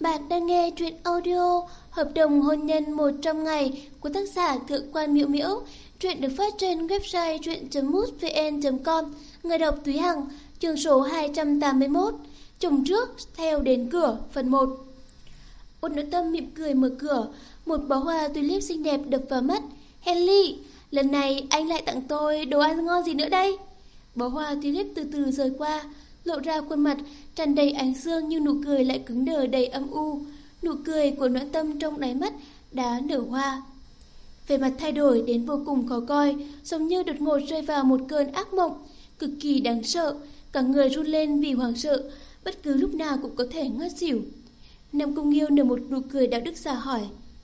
Bạn đang nghe truyện audio Hợp đồng hôn nhân 100 ngày của tác giả Thượng quan Miễu Miễu. Truyện được phát trên website truyện.mútvn.com. Người đọc túy Hằng, chương số 281. Chồng trước theo đến cửa, phần 1. Út nội tâm mỉm cười mở cửa, một bó hoa tulip xinh đẹp đập vào mắt. Henry, lần này anh lại tặng tôi đồ ăn ngon gì nữa đây? Bó hoa tulip từ từ rời qua, lộ ra khuôn mặt tràn đầy ánh dương nhưng nụ cười lại cứng đờ đầy âm u. Nụ cười của nỗi tâm trong đáy mắt đã nở hoa. Về mặt thay đổi đến vô cùng khó coi, giống như đột ngột rơi vào một cơn ác mộng, cực kỳ đáng sợ, cả người run lên vì hoảng sợ, bất cứ lúc nào cũng có thể ngất xỉu. Nam Cung Nghiêu nở một nụ cười đạo đức giả hỏi,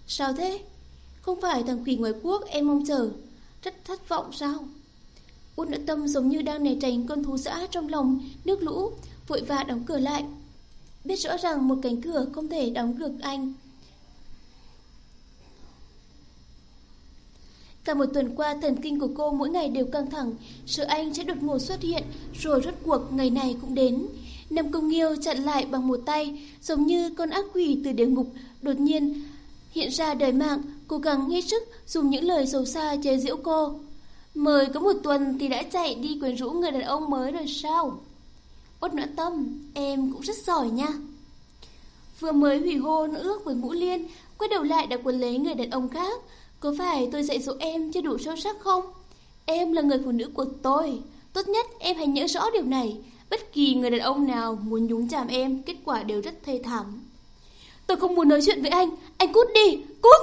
sao thế? Không phải thằng quỷ ngoài quốc em mong chờ, rất thất vọng sao? Út nội tâm giống như đang né tránh con thú dã trong lòng nước lũ, vội vã đóng cửa lại. Biết rõ rằng một cánh cửa không thể đóng được anh. Cả một tuần qua thần kinh của cô mỗi ngày đều căng thẳng, sợ anh sẽ đột ngột xuất hiện, rồi rốt cuộc ngày này cũng đến. Nam Công Nghiêu chặn lại bằng một tay, giống như con ác quỷ từ địa ngục đột nhiên hiện ra đời mạng, cố gắng hết sức dùng những lời xấu xa chế giễu cô mới có một tuần thì đã chạy đi quyến rũ người đàn ông mới rồi sao? Út noãn tâm, em cũng rất giỏi nha. Vừa mới hủy hôn ước với Ngũ Liên, quay đầu lại đã quấn lấy người đàn ông khác. Có phải tôi dạy dỗ em chưa đủ sâu sắc không? Em là người phụ nữ của tôi. Tốt nhất em hãy nhớ rõ điều này. Bất kỳ người đàn ông nào muốn nhúng chàm em, kết quả đều rất thê thảm. Tôi không muốn nói chuyện với anh, anh cút đi, cút!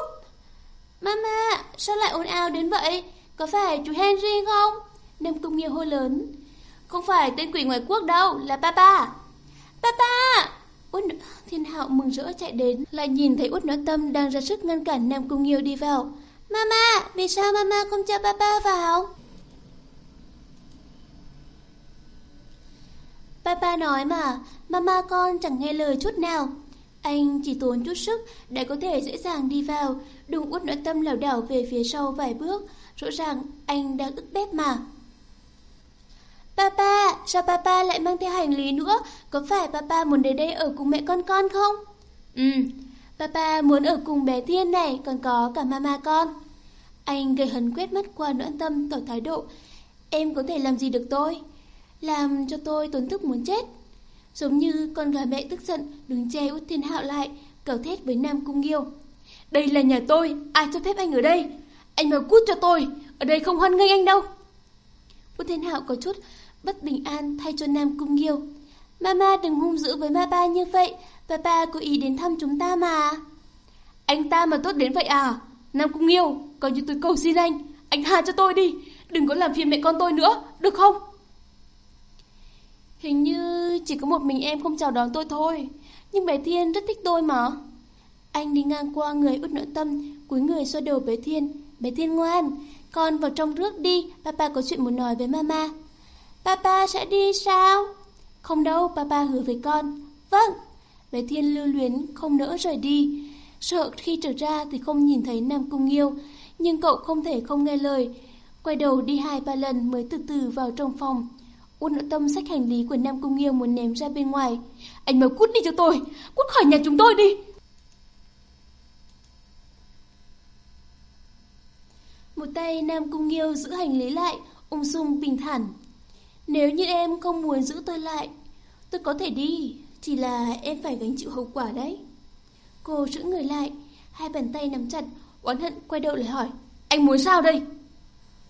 Mama, sao lại ồn ào đến vậy? Có phải chú Henry không? Nam Cung Nghiêu hô lớn. Không phải tên quỷ ngoài quốc đâu, là papa. Papa! Út Thiên Hạo mừng rỡ chạy đến, lại nhìn thấy Út Nói Tâm đang ra sức ngăn cản Nam Cung Nghiêu đi vào. Mama, vì sao mama không cho papa vào? Papa nói mà, mama con chẳng nghe lời chút nào. Anh chỉ tốn chút sức để có thể dễ dàng đi vào, đừng út nội tâm lảo đảo về phía sau vài bước, rõ ràng anh đang ức bếp mà. Papa, sao papa lại mang theo hành lý nữa? Có phải papa muốn đến đây ở cùng mẹ con con không? Ừ, papa muốn ở cùng bé Thiên này, còn có cả mama con. Anh gây hấn quét mắt qua nỗi tâm tỏ thái độ. Em có thể làm gì được tôi? Làm cho tôi tốn thức muốn chết. Giống như con gà mẹ tức giận, đứng che út thiên hạo lại, cầu thét với Nam Cung Nghiêu. Đây là nhà tôi, ai cho phép anh ở đây? Anh mau cút cho tôi, ở đây không hoan nghênh anh đâu. Út thiên hạo có chút bất bình an thay cho Nam Cung Nghiêu. Mama đừng hung dữ với mama như vậy, Papa cố ý đến thăm chúng ta mà. Anh ta mà tốt đến vậy à? Nam Cung Nghiêu, coi như tôi cầu xin anh, anh tha cho tôi đi, đừng có làm phiền mẹ con tôi nữa, được không? Hình như chỉ có một mình em không chào đón tôi thôi, nhưng bé Thiên rất thích tôi mà. Anh đi ngang qua người út nội tâm, cúi người xoa đầu bé Thiên. Bé Thiên ngoan, con vào trong rước đi, papa có chuyện muốn nói với mama. Papa sẽ đi sao? Không đâu, papa hứa với con. Vâng. Bé Thiên lưu luyến không nỡ rời đi. Sợ khi trở ra thì không nhìn thấy Nam Cung Nghiêu, nhưng cậu không thể không nghe lời. Quay đầu đi hai ba lần mới từ từ vào trong phòng. Ôn nội tâm sách hành lý của Nam Cung Nghiêu muốn ném ra bên ngoài. Anh mau cút đi cho tôi, cút khỏi nhà chúng tôi đi. Một tay Nam Cung Nghiêu giữ hành lý lại, ung dung bình thản. Nếu như em không muốn giữ tôi lại, tôi có thể đi, chỉ là em phải gánh chịu hậu quả đấy. Cô giữ người lại, hai bàn tay nắm chặt, oán hận quay đầu lại hỏi, anh muốn sao đây?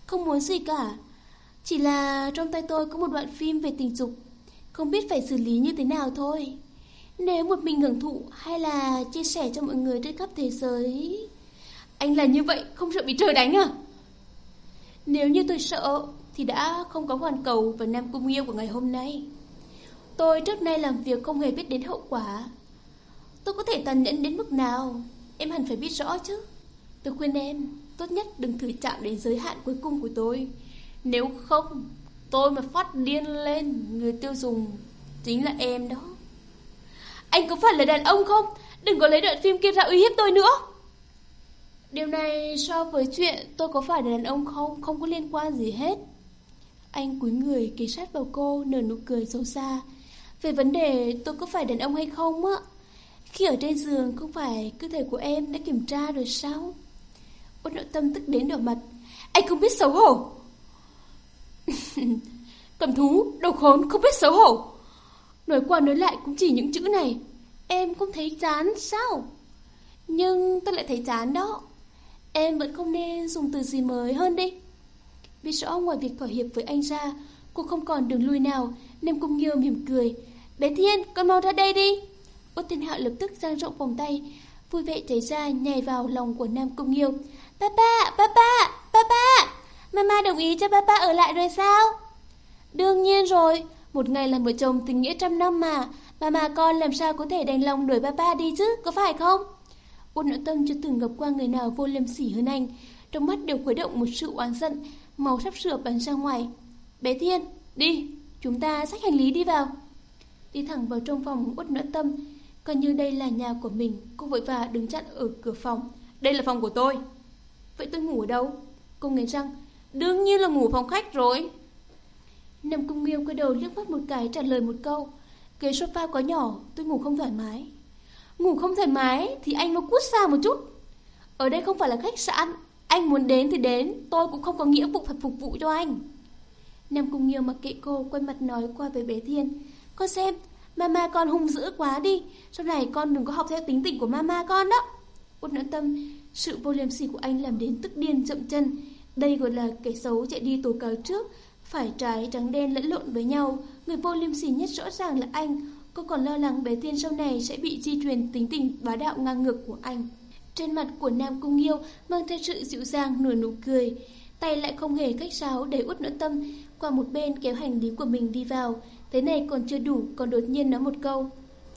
Không muốn gì cả, chỉ là trong tay tôi có một đoạn phim về tình dục, không biết phải xử lý như thế nào thôi. Nếu một mình hưởng thụ hay là chia sẻ cho mọi người trên khắp thế giới... Anh là như vậy, không sợ bị trời đánh à? Nếu như tôi sợ, thì đã không có hoàn cầu và Nam Cung Yêu của ngày hôm nay. Tôi trước nay làm việc không hề biết đến hậu quả. Tôi có thể tàn nhẫn đến mức nào, em hẳn phải biết rõ chứ. Tôi khuyên em, tốt nhất đừng thử chạm đến giới hạn cuối cùng của tôi. Nếu không, tôi mà phát điên lên, người tiêu dùng chính là em đó. Anh có phải là đàn ông không? Đừng có lấy đoạn phim kia ra uy hiếp tôi nữa. Điều này so với chuyện tôi có phải là đàn ông không, không có liên quan gì hết. Anh cúi người kề sát vào cô, nở nụ cười xấu xa. Về vấn đề tôi có phải đàn ông hay không á, Khi ở trên giường không phải cơ thể của em đã kiểm tra rồi sao? Út nội tâm tức đến đỏ mặt. Anh không biết xấu hổ. Cầm thú, đầu khốn, không biết xấu hổ. Nói qua nói lại cũng chỉ những chữ này. Em không thấy chán sao? Nhưng tôi lại thấy chán đó. Em vẫn không nên dùng từ gì mới hơn đi. Biết rõ ngoài việc thỏa hiệp với anh ra, cô không còn đường lui nào, nên cung nghiêu mỉm cười. Bé Thiên, con mau ra đây đi. Út Thiên Hạo lập tức dang rộng vòng tay, vui vẻ chảy ra nhảy vào lòng của Nam Cung Nghiêu. Papa, papa, papa, mama đồng ý cho papa ở lại rồi sao? Đương nhiên rồi, một ngày làm vợ chồng tình nghĩa trăm năm mà, mama con làm sao có thể đành lòng đuổi papa đi chứ, có phải không? Út nội tâm chưa từng gặp qua người nào vô liêm sỉ hơn anh, trong mắt đều khuấy động một sự oán giận, màu sắp sửa bắn ra ngoài. Bé Thiên, đi, chúng ta xách hành lý đi vào. Đi thẳng vào trong phòng Út nội tâm, coi như đây là nhà của mình, cô vội vã đứng chặn ở cửa phòng. Đây là phòng của tôi. Vậy tôi ngủ ở đâu? Cô nghiến răng, đương nhiên là ngủ phòng khách rồi. Nằm cung nghiêu quay đầu liếc mắt một cái trả lời một câu. Ghế sofa quá nhỏ, tôi ngủ không thoải mái. Ngủ không thoải mái thì anh nó cút xa một chút. Ở đây không phải là khách sạn, anh muốn đến thì đến, tôi cũng không có nghĩa vụ phải phục vụ cho anh. Nam Cung Nghiêu mặc kệ cô, quay mặt nói qua với bé Thiên. Con xem, mama con hung dữ quá đi, sau này con đừng có học theo tính tình của mama con đó. Út nỗi tâm, sự vô liêm sỉ của anh làm đến tức điên chậm chân. Đây gọi là kẻ xấu chạy đi tố cáo trước, phải trái trắng đen lẫn lộn với nhau. Người vô liêm sỉ nhất rõ ràng là anh. Cô còn lo lắng bé Thiên sau này sẽ bị di truyền tính tình bá đạo ngang ngược của anh. Trên mặt của Nam Cung Nghiêu mang theo sự dịu dàng nửa nụ cười. Tay lại không hề cách sáo để út nỗi tâm qua một bên kéo hành lý của mình đi vào. Thế này còn chưa đủ, còn đột nhiên nói một câu.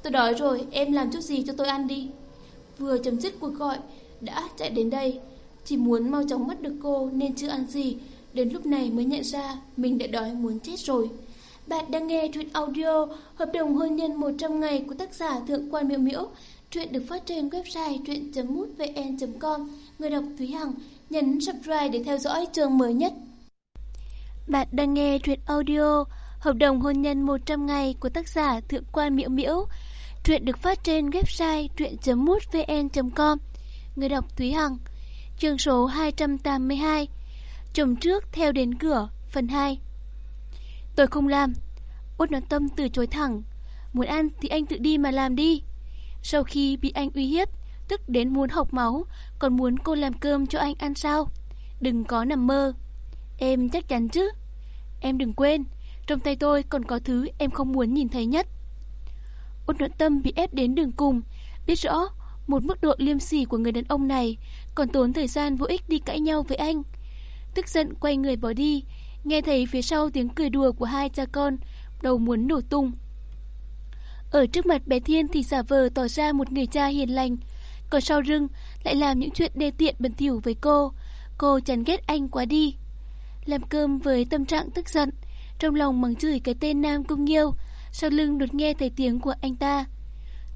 Tôi đói rồi, em làm chút gì cho tôi ăn đi. Vừa chấm dứt cuộc gọi, đã chạy đến đây. Chỉ muốn mau chóng bắt được cô nên chưa ăn gì. Đến lúc này mới nhận ra mình đã đói muốn chết rồi. Bạn đang nghe truyện audio Hợp đồng hôn nhân 100 ngày của tác giả Thượng quan Miễu Miễu. Truyện được phát trên website truyện.mútvn.com. Người đọc Thúy Hằng, nhấn subscribe để theo dõi chương mới nhất. Bạn đang nghe truyện audio Hợp đồng hôn nhân 100 ngày của tác giả Thượng quan Miễu Miễu. Truyện được phát trên website truyện.mútvn.com. Người đọc Thúy Hằng. Chương số 282. Chồng trước theo đến cửa, phần 2. Tôi không làm. Út nói tâm từ chối thẳng. Muốn ăn thì anh tự đi mà làm đi. Sau khi bị anh uy hiếp, tức đến muốn học máu, còn muốn cô làm cơm cho anh ăn sao? Đừng có nằm mơ. Em chắc chắn chứ? Em đừng quên, trong tay tôi còn có thứ em không muốn nhìn thấy nhất. Út nội tâm bị ép đến đường cùng, biết rõ một mức độ liêm sỉ của người đàn ông này, còn tốn thời gian vô ích đi cãi nhau với anh. Tức giận quay người bỏ đi, nghe thấy phía sau tiếng cười đùa của hai cha con, đầu muốn nổ tung. Ở trước mặt bé Thiên thì giả vờ tỏ ra một người cha hiền lành, còn sau rưng lại làm những chuyện đê tiện bẩn thỉu với cô. Cô chán ghét anh quá đi. Làm cơm với tâm trạng tức giận, trong lòng mắng chửi cái tên Nam Cung Nghiêu, sau lưng đột nghe thấy tiếng của anh ta.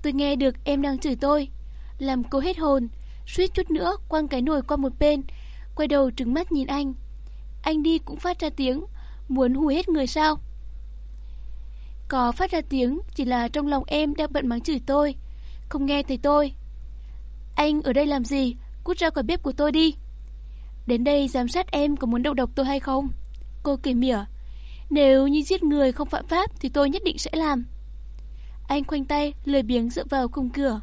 Tôi nghe được em đang chửi tôi, làm cô hết hồn, suýt chút nữa quăng cái nồi qua một bên, quay đầu trừng mắt nhìn anh. Anh đi cũng phát ra tiếng, muốn hù hết người sao? Có phát ra tiếng chỉ là trong lòng em đang bận mắng chửi tôi, không nghe thấy tôi. Anh ở đây làm gì? Cút ra khỏi bếp của tôi đi. Đến đây giám sát em có muốn đầu độc tôi hay không? Cô cười mỉa. Nếu như giết người không phạm pháp thì tôi nhất định sẽ làm. Anh khoanh tay, lười biếng dựa vào khung cửa.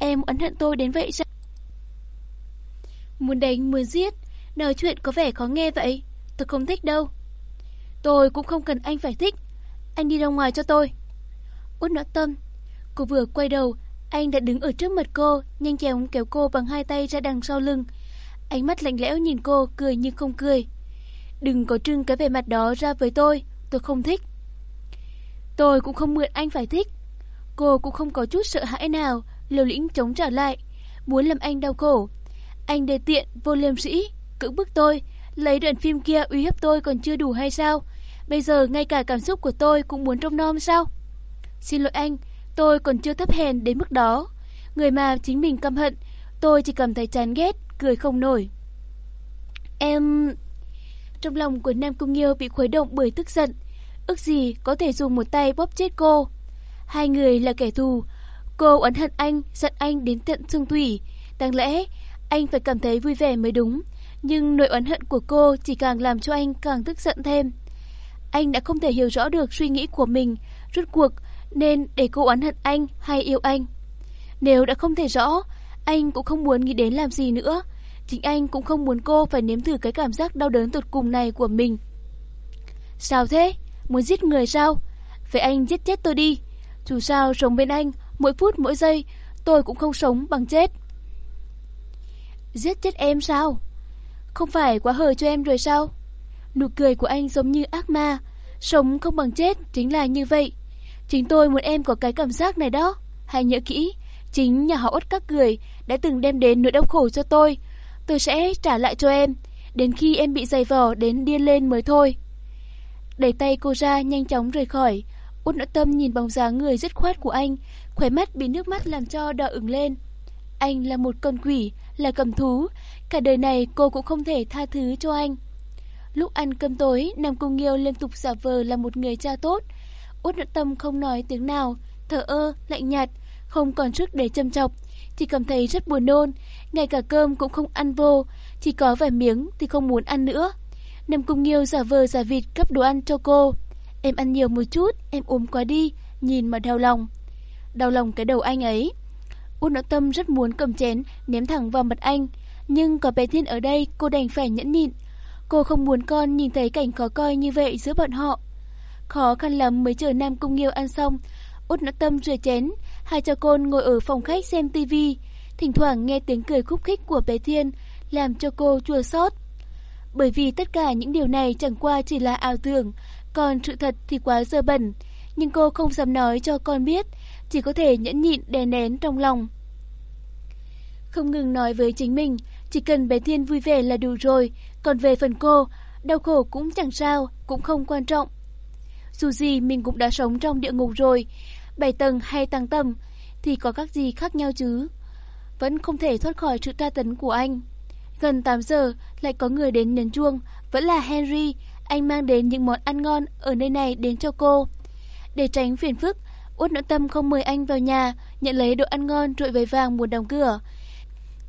Em ấn hận tôi đến vậy sao? Muốn đánh, muốn giết, nói chuyện có vẻ khó nghe vậy. Tôi không thích đâu. Tôi cũng không cần anh phải thích. Anh đi ra ngoài cho tôi. Út nọ tâm. Cô vừa quay đầu, anh đã đứng ở trước mặt cô, nhanh chóng kéo cô bằng hai tay ra đằng sau lưng. Ánh mắt lạnh lẽo nhìn cô, cười nhưng không cười. Đừng có trưng cái vẻ mặt đó ra với tôi, tôi không thích. Tôi cũng không mượn anh phải thích. Cô cũng không có chút sợ hãi nào, liều lĩnh chống trả lại, muốn làm anh đau khổ. Anh đề tiện, vô liêm sĩ, cưỡng bức tôi, lấy đoạn phim kia uy hiếp tôi còn chưa đủ hay sao? Bây giờ ngay cả cảm xúc của tôi cũng muốn trông nom sao? Xin lỗi anh, tôi còn chưa thấp hèn đến mức đó. Người mà chính mình căm hận, tôi chỉ cảm thấy chán ghét, cười không nổi. Em... Trong lòng của Nam Cung Nghiêu bị khuấy động bởi tức giận. Ước gì có thể dùng một tay bóp chết cô. Hai người là kẻ thù. Cô oán hận anh, giận anh đến tận xương thủy. Đáng lẽ anh phải cảm thấy vui vẻ mới đúng. Nhưng nỗi oán hận của cô chỉ càng làm cho anh càng tức giận thêm. Anh đã không thể hiểu rõ được suy nghĩ của mình, rốt cuộc nên để cô oán hận anh hay yêu anh. Nếu đã không thể rõ, anh cũng không muốn nghĩ đến làm gì nữa. Chính anh cũng không muốn cô phải nếm thử cái cảm giác đau đớn tột cùng này của mình. Sao thế? Muốn giết người sao? Vậy anh giết chết tôi đi. Dù sao sống bên anh, mỗi phút mỗi giây, tôi cũng không sống bằng chết. Giết chết em sao? Không phải quá hời cho em rồi sao? Nụ cười của anh giống như ác ma. Sống không bằng chết chính là như vậy. Chính tôi muốn em có cái cảm giác này đó. Hãy nhớ kỹ, chính nhà họ út các người đã từng đem đến nỗi đau khổ cho tôi. Tôi sẽ trả lại cho em, đến khi em bị dày vò đến điên lên mới thôi. Đẩy tay cô ra nhanh chóng rời khỏi. Út nỗi tâm nhìn bóng dáng người dứt khoát của anh, khóe mắt bị nước mắt làm cho đỏ ửng lên. Anh là một con quỷ, là cầm thú, cả đời này cô cũng không thể tha thứ cho anh. Lúc ăn cơm tối, Nam Cung Nghiêu liên tục giả vờ là một người cha tốt. Út Nhật tâm không nói tiếng nào, thở ơ, lạnh nhạt, không còn sức để châm chọc, chỉ cảm thấy rất buồn nôn, ngay cả cơm cũng không ăn vô, chỉ có vài miếng thì không muốn ăn nữa. Nam Cung Nghiêu giả vờ giả vịt cấp đồ ăn cho cô. Em ăn nhiều một chút, em ốm quá đi, nhìn mà đau lòng. Đau lòng cái đầu anh ấy. Út nỗi tâm rất muốn cầm chén, ném thẳng vào mặt anh. Nhưng có bé Thiên ở đây, cô đành phải nhẫn nhịn. Cô không muốn con nhìn thấy cảnh khó coi như vậy giữa bọn họ. Khó khăn lắm mới chờ Nam Cung Nghiêu ăn xong. Út nỗi tâm rửa chén, hai cha con ngồi ở phòng khách xem tivi. Thỉnh thoảng nghe tiếng cười khúc khích của bé Thiên, làm cho cô chua xót. Bởi vì tất cả những điều này chẳng qua chỉ là ảo tưởng, còn sự thật thì quá dơ bẩn. Nhưng cô không dám nói cho con biết, chỉ có thể nhẫn nhịn đè nén trong lòng. Không ngừng nói với chính mình, chỉ cần bé Thiên vui vẻ là đủ rồi, còn về phần cô, đau khổ cũng chẳng sao, cũng không quan trọng. Dù gì mình cũng đã sống trong địa ngục rồi, bảy tầng hay tăng tầm, thì có các gì khác nhau chứ. Vẫn không thể thoát khỏi sự tra tấn của anh. Gần 8 giờ lại có người đến nhấn chuông, vẫn là Henry, anh mang đến những món ăn ngon ở nơi này đến cho cô. Để tránh phiền phức, Út nỗi tâm không mời anh vào nhà, nhận lấy đồ ăn ngon rồi vội vàng muốn đóng cửa.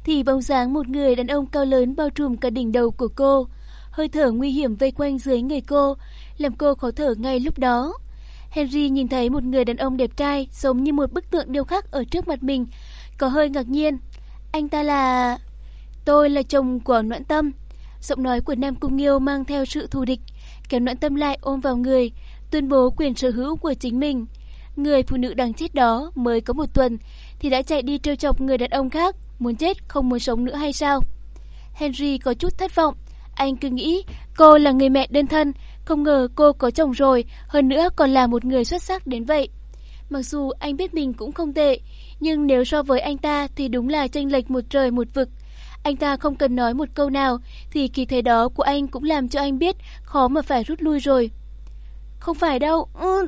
Thì bóng dáng một người đàn ông cao lớn bao trùm cả đỉnh đầu của cô. Hơi thở nguy hiểm vây quanh dưới người cô, làm cô khó thở ngay lúc đó. Henry nhìn thấy một người đàn ông đẹp trai giống như một bức tượng điêu khắc ở trước mặt mình, có hơi ngạc nhiên. Anh ta là... Tôi là chồng của Noãn Tâm. Giọng nói của Nam Cung Nghiêu mang theo sự thù địch, kéo Noãn Tâm lại ôm vào người, tuyên bố quyền sở hữu của chính mình. Người phụ nữ đang chết đó mới có một tuần thì đã chạy đi trêu chọc người đàn ông khác, muốn chết không muốn sống nữa hay sao? Henry có chút thất vọng, anh cứ nghĩ cô là người mẹ đơn thân, không ngờ cô có chồng rồi, hơn nữa còn là một người xuất sắc đến vậy. Mặc dù anh biết mình cũng không tệ, nhưng nếu so với anh ta thì đúng là chênh lệch một trời một vực. Anh ta không cần nói một câu nào thì kỳ thế đó của anh cũng làm cho anh biết khó mà phải rút lui rồi. Không phải đâu. Ừ.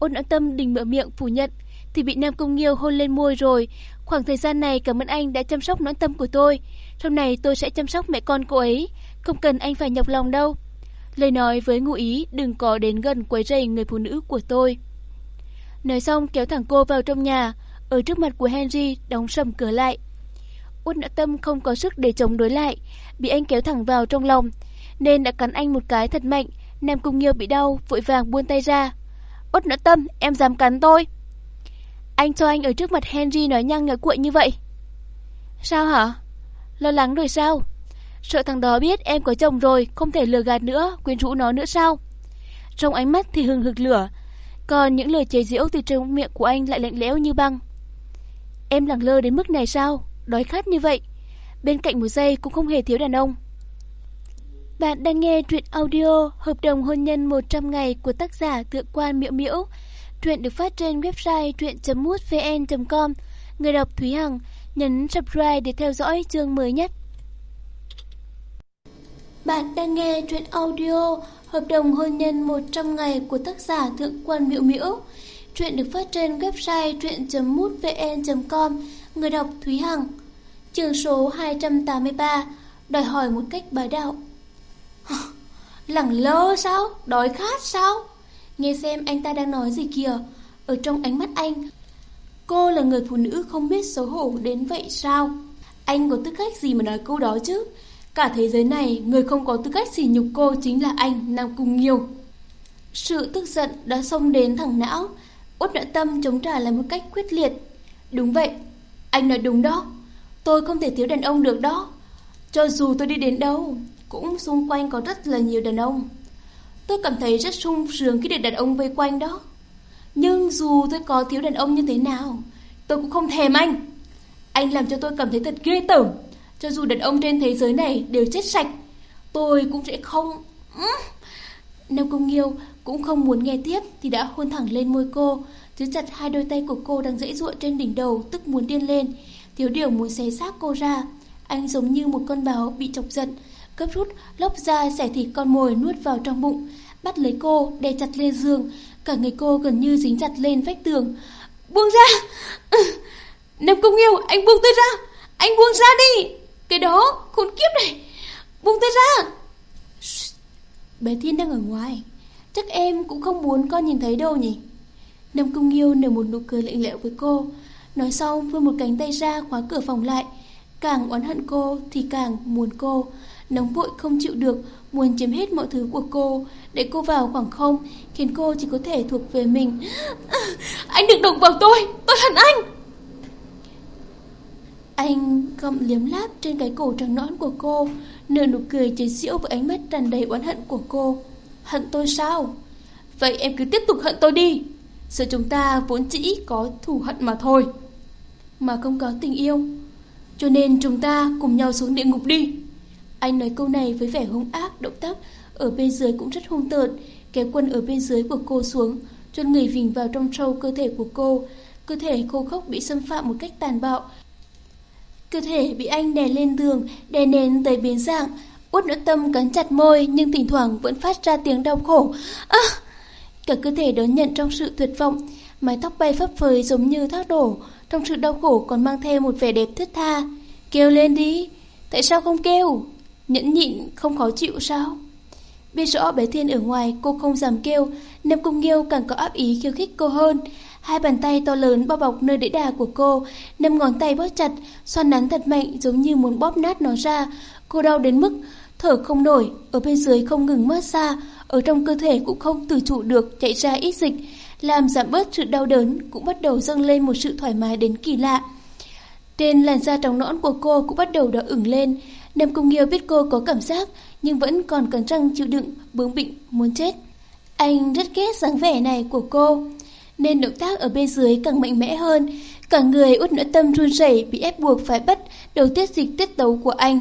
Ôn ẩn tâm đình mở miệng phủ nhận thì bị Nam Công Nghiêu hôn lên môi rồi. Khoảng thời gian này cảm ơn anh đã chăm sóc nỗi tâm của tôi. Sau này tôi sẽ chăm sóc mẹ con cô ấy. Không cần anh phải nhọc lòng đâu. Lời nói với ngụ ý đừng có đến gần quấy rầy người phụ nữ của tôi. Nói xong kéo thẳng cô vào trong nhà, ở trước mặt của Henry đóng sầm cửa lại. Út nã tâm không có sức để chống đối lại, bị anh kéo thẳng vào trong lòng, nên đã cắn anh một cái thật mạnh. Nam Cung Nghiêu bị đau, vội vàng buông tay ra. Út nữa tâm, em dám cắn tôi. Anh cho anh ở trước mặt Henry nói nhăng nói cuội như vậy. Sao hả? Lo lắng rồi sao? Sợ thằng đó biết em có chồng rồi, không thể lừa gạt nữa, quyến rũ nó nữa sao? Trong ánh mắt thì hừng hực lửa, còn những lời chế giễu từ trong miệng của anh lại lạnh lẽo như băng. Em lẳng lơ đến mức này sao? Đói khát như vậy. Bên cạnh một giây cũng không hề thiếu đàn ông. Bạn đang nghe truyện audio Hợp đồng hôn nhân 100 ngày của tác giả Thượng quan Miễu Miễu. Truyện được phát trên website truyện.mútvn.com. Người đọc Thúy Hằng nhấn subscribe để theo dõi chương mới nhất. Bạn đang nghe truyện audio Hợp đồng hôn nhân 100 ngày của tác giả Thượng quan Miễu Miễu. Truyện được phát trên website truyện.mútvn.com. Người đọc Thúy Hằng. Chương số 283, đòi hỏi một cách bá đạo. Lẳng lơ sao? Đói khát sao? Nghe xem anh ta đang nói gì kìa. Ở trong ánh mắt anh Cô là người phụ nữ không biết xấu hổ đến vậy sao? Anh có tư cách gì mà nói câu đó chứ? Cả thế giới này, người không có tư cách sỉ nhục cô chính là anh, Nam Cung Nghiêu. Sự tức giận đã xông đến thẳng não, Út nội tâm chống trả lại một cách quyết liệt. Đúng vậy, anh nói đúng đó. Tôi không thể thiếu đàn ông được đó. Cho dù tôi đi đến đâu, cũng xung quanh có rất là nhiều đàn ông. Tôi cảm thấy rất sung sướng khi được đàn ông vây quanh đó. Nhưng dù tôi có thiếu đàn ông như thế nào, tôi cũng không thèm anh. Anh làm cho tôi cảm thấy thật ghê tởm. Cho dù đàn ông trên thế giới này đều chết sạch, tôi cũng sẽ không... Nam Công Nghiêu cũng không muốn nghe tiếp thì đã hôn thẳng lên môi cô, giữ chặt hai đôi tay của cô đang dãy ruộng trên đỉnh đầu, tức muốn điên lên. Thiếu điều muốn xé xác cô ra. Anh giống như một con báo bị chọc giận, gấp rút lóc ra xẻ thịt con mồi nuốt vào trong bụng, bắt lấy cô đè chặt lên giường, cả người cô gần như dính chặt lên vách tường. Buông ra! Nam Công Nghiêu, anh buông tôi ra! Anh buông ra đi! Cái đó, khốn kiếp này! Buông tôi ra! Bé Thiên đang ở ngoài Chắc em cũng không muốn con nhìn thấy đâu nhỉ Nam công Nghiêu nở một nụ cười lạnh lẽo với cô Nói xong vươn một cánh tay ra khóa cửa phòng lại Càng oán hận cô thì càng muốn cô Nóng vội không chịu được, Muốn chiếm hết mọi thứ của cô. Để cô vào khoảng không, Khiến cô chỉ có thể thuộc về mình. Anh đừng động vào tôi Tôi hận anh. Anh gặm liếm láp trên cái cổ trắng nõn của cô, Nở nụ cười chế giễu với ánh mắt tràn đầy oán hận của cô. Hận tôi sao? Vậy em cứ tiếp tục hận tôi đi. Sợ chúng ta vốn chỉ có thù hận mà thôi, Mà không có tình yêu. Cho nên chúng ta cùng nhau xuống địa ngục đi. Anh nói câu này với vẻ hung ác Động tác ở bên dưới cũng rất hung tợn Kéo quân ở bên dưới của cô xuống chôn người vình vào trong trâu cơ thể của cô Cơ thể khô khốc bị xâm phạm một cách tàn bạo Cơ thể bị anh đè lên tường, đè nén tới biến dạng. Út nỗi tâm cắn chặt môi nhưng thỉnh thoảng vẫn phát ra tiếng đau khổ. À! Cả cơ thể đón nhận trong sự tuyệt vọng, mái tóc bay phấp phới giống như thác đổ, trong sự đau khổ còn mang theo một vẻ đẹp thướt tha. Kêu lên đi, tại sao không kêu? Nhẫn nhịn không khó chịu sao? Biết rõ bé Thiên ở ngoài cô không dám kêu, Nam Cung Nghiêu càng có áp ý khiêu khích cô hơn. Hai bàn tay to lớn bao bọc nơi đĩa đà của cô, năm ngón tay bóp chặt, xoan nắn thật mạnh giống như muốn bóp nát nó ra. Cô đau đến mức thở không nổi, ở bên dưới không ngừng mát xa, ở trong cơ thể cũng không tự chủ được chạy ra ít dịch, làm giảm bớt sự đau đớn, cũng bắt đầu dâng lên một sự thoải mái đến kỳ lạ. Trên làn da trắng nõn của cô cũng bắt đầu đỏ ửng lên. Nam Cung Nghiêu biết cô có cảm giác, nhưng vẫn còn cắn răng chịu đựng, bướng bỉnh, muốn chết. Anh rất ghét dáng vẻ này của cô nên động tác ở bên dưới càng mạnh mẽ hơn. Cả người út nỗi tâm run rẩy bị ép buộc phải bắt đầu tiết dịch tiết tấu của anh.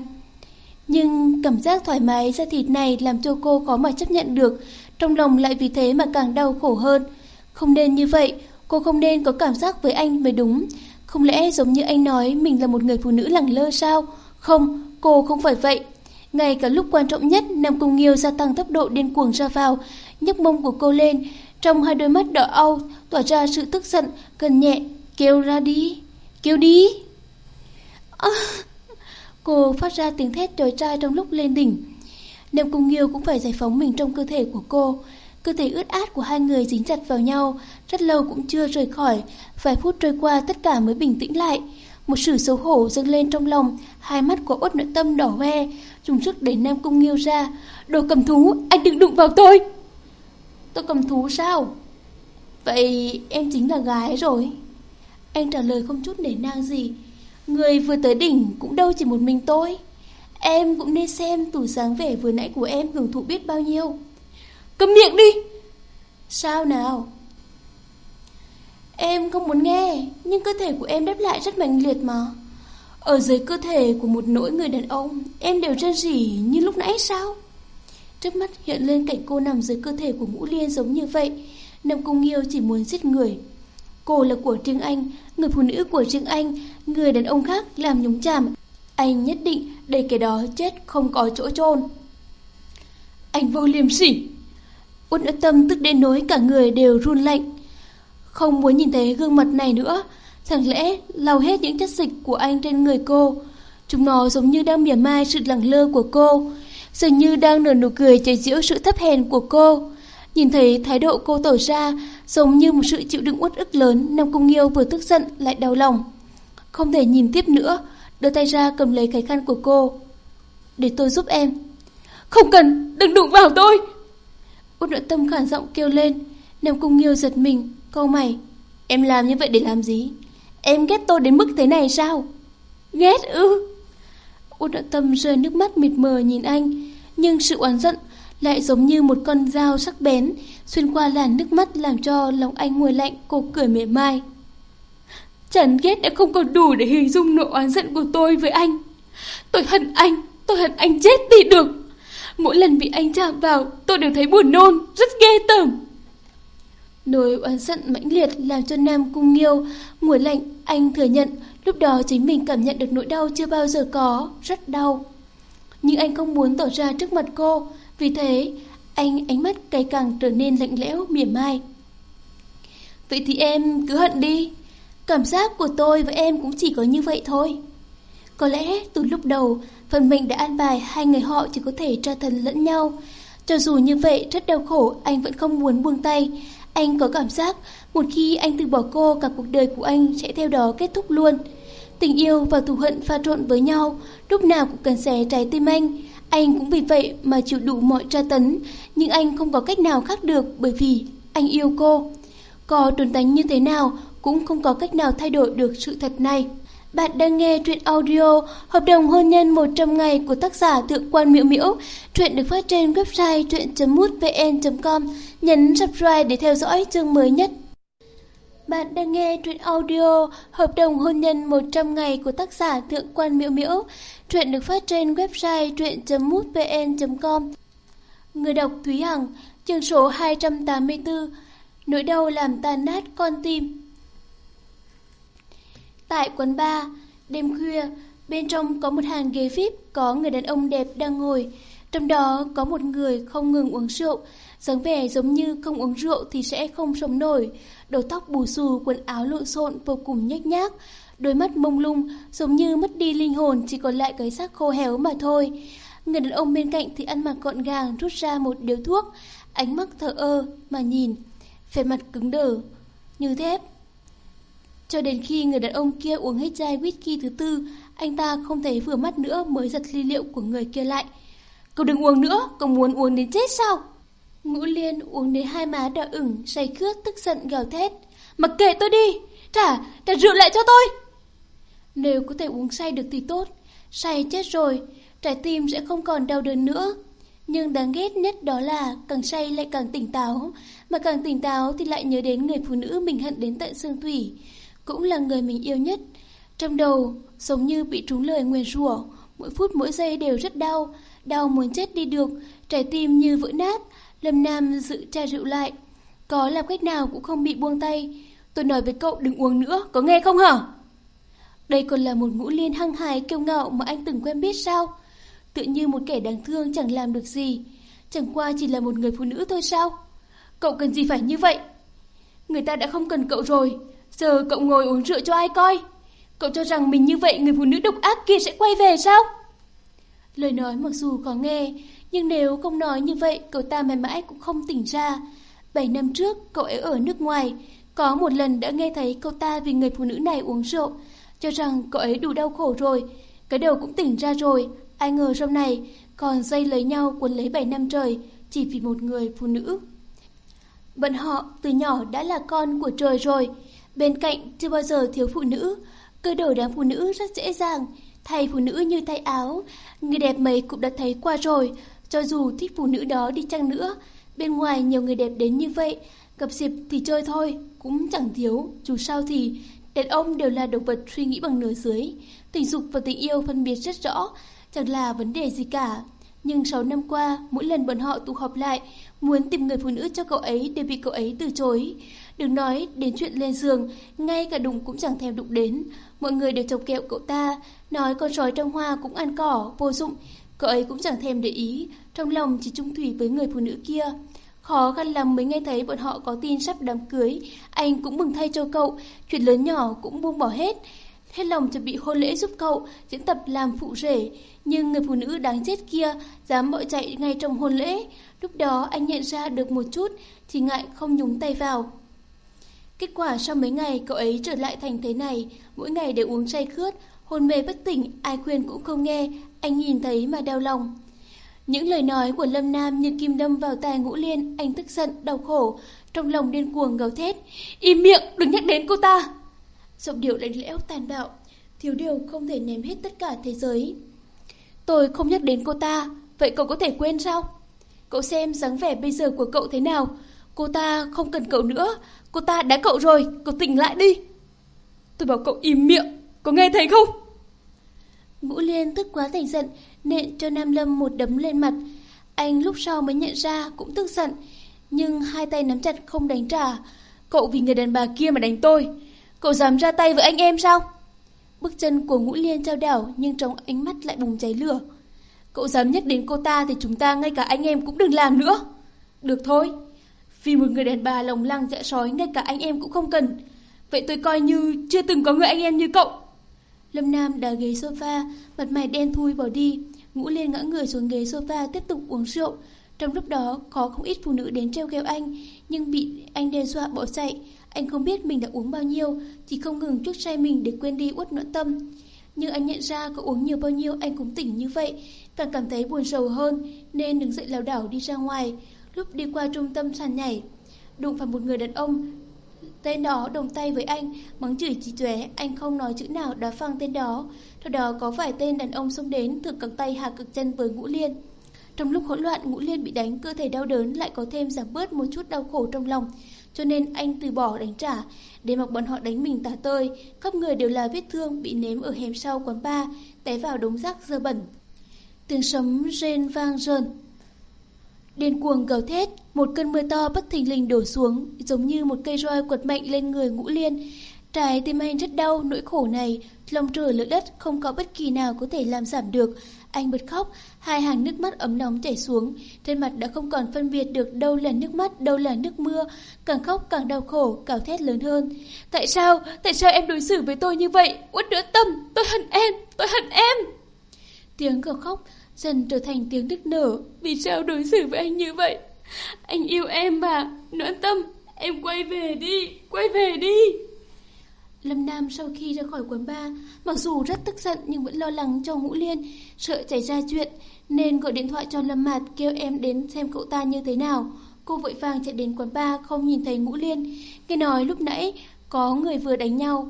Nhưng cảm giác thoải mái da thịt này làm cho cô khó mà chấp nhận được, trong lòng lại vì thế mà càng đau khổ hơn. Không nên như vậy, cô không nên có cảm giác với anh mới đúng. Không lẽ giống như anh nói mình là một người phụ nữ lẳng lơ sao? Không, cô không phải vậy. Ngay cả lúc quan trọng nhất, Nam Cung Nghiêu gia tăng tốc độ điên cuồng ra vào, nhấc mông của cô lên, trong hai đôi mắt đỏ au tỏa ra sự tức giận, gần nhẹ, kêu ra đi, kêu đi. À, cô phát ra tiếng thét trời trai trong lúc lên đỉnh. Nam Cung Nghiêu cũng phải giải phóng mình trong cơ thể của cô. Cơ thể ướt át của hai người dính chặt vào nhau, rất lâu cũng chưa rời khỏi. Vài phút trôi qua tất cả mới bình tĩnh lại. Một sự xấu hổ dâng lên trong lòng, hai mắt của ốt nội tâm đỏ hoe, dùng sức đẩy Nam Cung Nghiêu ra. Đồ cầm thú, anh đừng đụng vào tôi! Tôi cầm thú sao? Vậy em chính là gái rồi. Anh trả lời không chút nể nang gì. Người vừa tới đỉnh cũng đâu chỉ một mình tôi. Em cũng nên xem tủ sáng vẻ vừa nãy của em hưởng thụ biết bao nhiêu. Cầm miệng đi! Sao nào? Em không muốn nghe, nhưng cơ thể của em đáp lại rất mạnh liệt mà. Ở dưới cơ thể của một nỗi người đàn ông, em đều rên rỉ như lúc nãy sao? Trước mắt hiện lên cảnh cô nằm dưới cơ thể của Ngũ Liên giống như vậy. Nam Cung Nghiêu chỉ muốn giết người. Cô là của riêng anh, người phụ nữ của riêng anh, người đàn ông khác làm nhúng chàm. Anh nhất định để cái đó chết không có chỗ chôn. Anh vô liêm sỉ. Uất nữ tâm tức đến nỗi cả người đều run lạnh. Không muốn nhìn thấy gương mặt này nữa. Chẳng lẽ lau hết những chất dịch của anh trên người cô. Chúng nó giống như đang mỉa mai sự lẳng lơ của cô dường như đang nở nụ cười chế giễu sự thấp hèn của cô. Nhìn thấy thái độ cô tỏ ra giống như một sự chịu đựng uất ức lớn, Nam Cung Nghiêu vừa tức giận lại đau lòng. Không thể nhìn tiếp nữa, đưa tay ra cầm lấy cái khăn của cô. Để tôi giúp em. Không cần, đừng đụng vào tôi. Út nội tâm khản giọng kêu lên. Nam Cung Nghiêu giật mình, câu mày. Em làm như vậy để làm gì? Em ghét tôi đến mức thế này sao? Ghét ư? Út đã tâm rơi nước mắt mịt mờ nhìn anh. Nhưng sự oán giận lại giống như một con dao sắc bén, xuyên qua làn nước mắt làm cho lòng anh nguội lạnh, cô cười mỉa mai. Chán ghét đã không còn đủ để hình dung nỗi oán giận của tôi với anh. Tôi hận anh, tôi hận anh chết đi được. Mỗi lần bị anh chạm vào, tôi đều thấy buồn nôn, rất ghê tởm. Nỗi oán giận mãnh liệt làm cho Nam Cung Nghiêu nguội lạnh, anh thừa nhận lúc đó chính mình cảm nhận được nỗi đau chưa bao giờ có, rất đau. Nhưng anh không muốn tỏ ra trước mặt cô, vì thế anh ánh mắt ngày càng trở nên lạnh lẽo, mỉa mai. Vậy thì em cứ hận đi, cảm giác của tôi và em cũng chỉ có như vậy thôi. Có lẽ từ lúc đầu, phần mình đã an bài hai người họ chỉ có thể tra thần lẫn nhau. Cho dù như vậy rất đau khổ, anh vẫn không muốn buông tay. Anh có cảm giác một khi anh từ bỏ cô, cả cuộc đời của anh sẽ theo đó kết thúc luôn. Tình yêu và thù hận pha trộn với nhau, lúc nào cũng cần xé trái tim anh. Anh cũng vì vậy mà chịu đủ mọi tra tấn, nhưng anh không có cách nào khác được bởi vì anh yêu cô. Có trốn tránh như thế nào cũng không có cách nào thay đổi được sự thật này. Bạn đang nghe truyện audio Hợp đồng hôn nhân 100 ngày của tác giả Thượng quan Miễu Miễu. Truyện được phát trên website truyện.mútvn.com. Nhấn subscribe để theo dõi chương mới nhất. Bạn đang nghe truyện audio Hợp đồng hôn nhân 100 ngày của tác giả Thượng quan Miễu Miễu. Truyện được phát trên website truyện.mútvn.com. Người đọc Thúy Hằng, chương số 284. Nỗi đau làm tan nát con tim. Tại quán bar, đêm khuya, bên trong có một hàng ghế VIP có người đàn ông đẹp đang ngồi. Trong đó có một người không ngừng uống rượu, dáng vẻ giống như không uống rượu thì sẽ không sống nổi. Đầu tóc bù xù, quần áo lộn xộn vô cùng nhếch nhác, đôi mắt mông lung giống như mất đi linh hồn chỉ còn lại cái xác khô héo mà thôi. Người đàn ông bên cạnh thì ăn mặc gọn gàng rút ra một điếu thuốc, ánh mắt thờ ơ mà nhìn, vẻ mặt cứng đờ như thép. Cho đến khi người đàn ông kia uống hết chai whisky thứ tư, anh ta không thấy vừa mắt nữa mới giật ly rượu của người kia lại. Cậu đừng uống nữa, cậu muốn uống đến chết sao? Ngũ Liên uống đến hai má đỏ ửng, say khướt, tức giận gào thét. Mặc kệ tôi đi, trả, trả rượu lại cho tôi. Nếu có thể uống say được thì tốt, say chết rồi, trái tim sẽ không còn đau đớn nữa. Nhưng đáng ghét nhất đó là càng say lại càng tỉnh táo, mà càng tỉnh táo thì lại nhớ đến người phụ nữ mình hận đến tận xương thủy cũng là người mình yêu nhất. Trong đầu, giống như bị trúng lời nguyền rủa, mỗi phút mỗi giây đều rất đau, đau muốn chết đi được, trái tim như vỡ nát. Lâm Nam giữ chai rượu lại, có làm cách nào cũng không bị buông tay. Tôi nói với cậu đừng uống nữa, có nghe không hả? Đây còn là một ngũ liên hăng hái kiêu ngạo mà anh từng quen biết sao? Tự như một kẻ đáng thương chẳng làm được gì. Chẳng qua chỉ là một người phụ nữ thôi sao? Cậu cần gì phải như vậy? Người ta đã không cần cậu rồi. Giờ cậu ngồi uống rượu cho ai coi? Cậu cho rằng mình như vậy người phụ nữ độc ác kia sẽ quay về sao? Lời nói mặc dù có nghe, nhưng nếu không nói như vậy, cậu ta mãi mãi cũng không tỉnh ra. Bảy năm trước, cậu ấy ở nước ngoài, có một lần đã nghe thấy cậu ta vì người phụ nữ này uống rượu, cho rằng cậu ấy đủ đau khổ rồi, cái đầu cũng tỉnh ra rồi. Ai ngờ sau này còn dây lấy nhau cuốn lấy bảy năm trời, chỉ vì một người phụ nữ. Bọn họ từ nhỏ đã là con của trời rồi, Bên cạnh chưa bao giờ thiếu phụ nữ, cơ đồ đám phụ nữ rất dễ dàng, thay phụ nữ như thay áo, người đẹp mấy cũng đã thấy qua rồi, cho dù thích phụ nữ đó đi chăng nữa, bên ngoài nhiều người đẹp đến như vậy, gặp dịp thì chơi thôi, cũng chẳng thiếu, dù sao thì đàn ông đều là động vật suy nghĩ bằng nửa dưới, tình dục và tình yêu phân biệt rất rõ, chẳng là vấn đề gì cả. Nhưng 6 năm qua, mỗi lần bọn họ tụ họp lại, muốn tìm người phụ nữ cho cậu ấy đều bị cậu ấy từ chối. Đừng nói đến chuyện lên giường, ngay cả đụng cũng chẳng thèm đụng đến. Mọi người đều chọc kẹo cậu ta, nói con sói trong hoa cũng ăn cỏ, vô dụng. Cậu ấy cũng chẳng thèm để ý, trong lòng chỉ trung thủy với người phụ nữ kia. Khó khăn lắm mới nghe thấy bọn họ có tin sắp đám cưới, anh cũng mừng thay cho cậu, chuyện lớn nhỏ cũng buông bỏ hết. Hết lòng chuẩn bị hôn lễ giúp cậu, diễn tập làm phụ rể. Nhưng người phụ nữ đáng chết kia dám bỏ chạy ngay trong hôn lễ. Lúc đó anh nhận ra được một chút, chỉ ngại không nhúng tay vào. Kết quả sau mấy ngày cậu ấy trở lại thành thế này, mỗi ngày đều uống say khướt, hôn mê bất tỉnh, ai khuyên cũng không nghe, anh nhìn thấy mà đau lòng. Những lời nói của Lâm Nam như kim đâm vào tai Ngũ Liên, anh tức giận, đau khổ, trong lòng điên cuồng gào thét. Im miệng, đừng nhắc đến cô ta! Giọng điệu lạnh lẽo tàn bạo, thiếu điều không thể ném hết tất cả thế giới. Tôi không nhắc đến cô ta, vậy cậu có thể quên sao? Cậu xem dáng vẻ bây giờ của cậu thế nào? Cô ta không cần cậu nữa, cô ta đã cậu rồi, cậu tỉnh lại đi. Tôi bảo cậu im miệng, có nghe thấy không? Ngũ Liên tức quá thành giận, nện cho Nam Lâm một đấm lên mặt. Anh lúc sau mới nhận ra cũng tức giận, nhưng hai tay nắm chặt không đánh trả. Cậu vì người đàn bà kia mà đánh tôi. Cậu dám ra tay với anh em sao? Bước chân của Ngũ Liên trao đảo nhưng trong ánh mắt lại bùng cháy lửa. Cậu dám nhắc đến cô ta thì chúng ta ngay cả anh em cũng đừng làm nữa. Được thôi. Vì một người đàn bà lòng lăng dạ sói ngay cả anh em cũng không cần. Vậy tôi coi như chưa từng có người anh em như cậu. Lâm Nam đá ghế sofa, mặt mày đen thui bỏ đi. Ngũ Liên ngã người xuống ghế sofa tiếp tục uống rượu. Trong lúc đó có không ít phụ nữ đến treo kêu anh, nhưng bị anh đe dọa bỏ chạy. Anh không biết mình đã uống bao nhiêu, chỉ không ngừng chuốc say mình để quên đi uất nỗi tâm. Nhưng anh nhận ra có uống nhiều bao nhiêu anh cũng tỉnh như vậy, càng cảm thấy buồn sầu hơn nên đứng dậy lảo đảo đi ra ngoài. Lúc đi qua trung tâm sàn nhảy, đụng phải một người đàn ông Tên đó đồng tay với anh, mắng chửi trí tuế, anh không nói chữ nào đá phăng tên đó. Sau đó có vài tên đàn ông xông đến, thượng cẳng tay hạ cực chân với Ngũ Liên. Trong lúc hỗn loạn, Ngũ Liên bị đánh, cơ thể đau đớn lại có thêm giảm bớt một chút đau khổ trong lòng. Cho nên anh từ bỏ đánh trả, để mặc bọn họ đánh mình tả tơi. Khắp người đều là vết thương, bị ném ở hẻm sau quán bar, té vào đống rác dơ bẩn. Tiếng sấm rên vang rơn. Điên cuồng gào thét, một cơn mưa to bất thình lình đổ xuống, giống như một cây roi quật mạnh lên người ngũ liên. Trái tim anh rất đau, nỗi khổ này, lòng trời lỡ đất không có bất kỳ nào có thể làm giảm được. Anh bật khóc, hai hàng nước mắt ấm nóng chảy xuống, trên mặt đã không còn phân biệt được đâu là nước mắt, đâu là nước mưa, càng khóc càng đau khổ, cào thét lớn hơn. Tại sao, tại sao em đối xử với tôi như vậy? Uất nữa tâm, tôi hận em, tôi hận em. Tiếng gào khóc dần trở thành tiếng đứt nở. Vì sao đối xử với anh như vậy? Anh yêu em mà, noãn tâm, em quay về đi, quay về đi. Lâm Nam sau khi ra khỏi quán bar, mặc dù rất tức giận nhưng vẫn lo lắng cho Ngũ Liên, sợ xảy ra chuyện, nên gọi điện thoại cho Lâm Mạt kêu em đến xem cậu ta như thế nào. Cô vội vàng chạy đến quán bar không nhìn thấy Ngũ Liên, nghe nói lúc nãy có người vừa đánh nhau.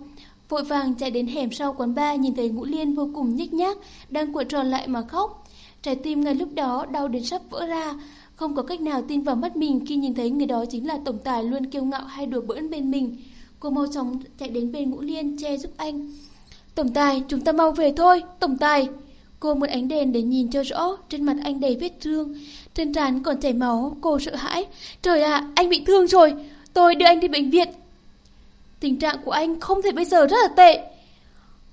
Vội vàng chạy đến hẻm sau quán bar nhìn thấy Ngũ Liên vô cùng nhếch nhác, đang cuộn tròn lại mà khóc. Trái tim ngay lúc đó đau đến sắp vỡ ra, không có cách nào tin vào mắt mình khi nhìn thấy người đó chính là tổng tài luôn kiêu ngạo hay đùa bỡn bên mình. Cô mau chóng chạy đến bên Ngũ Liên che giúp anh. Tổng tài, chúng ta mau về thôi, tổng tài. Cô muốn ánh đèn để nhìn cho rõ, trên mặt anh đầy vết thương, trên trán còn chảy máu, cô sợ hãi. Trời ạ, anh bị thương rồi, tôi đưa anh đi bệnh viện. Tình trạng của anh không thể bây giờ rất là tệ.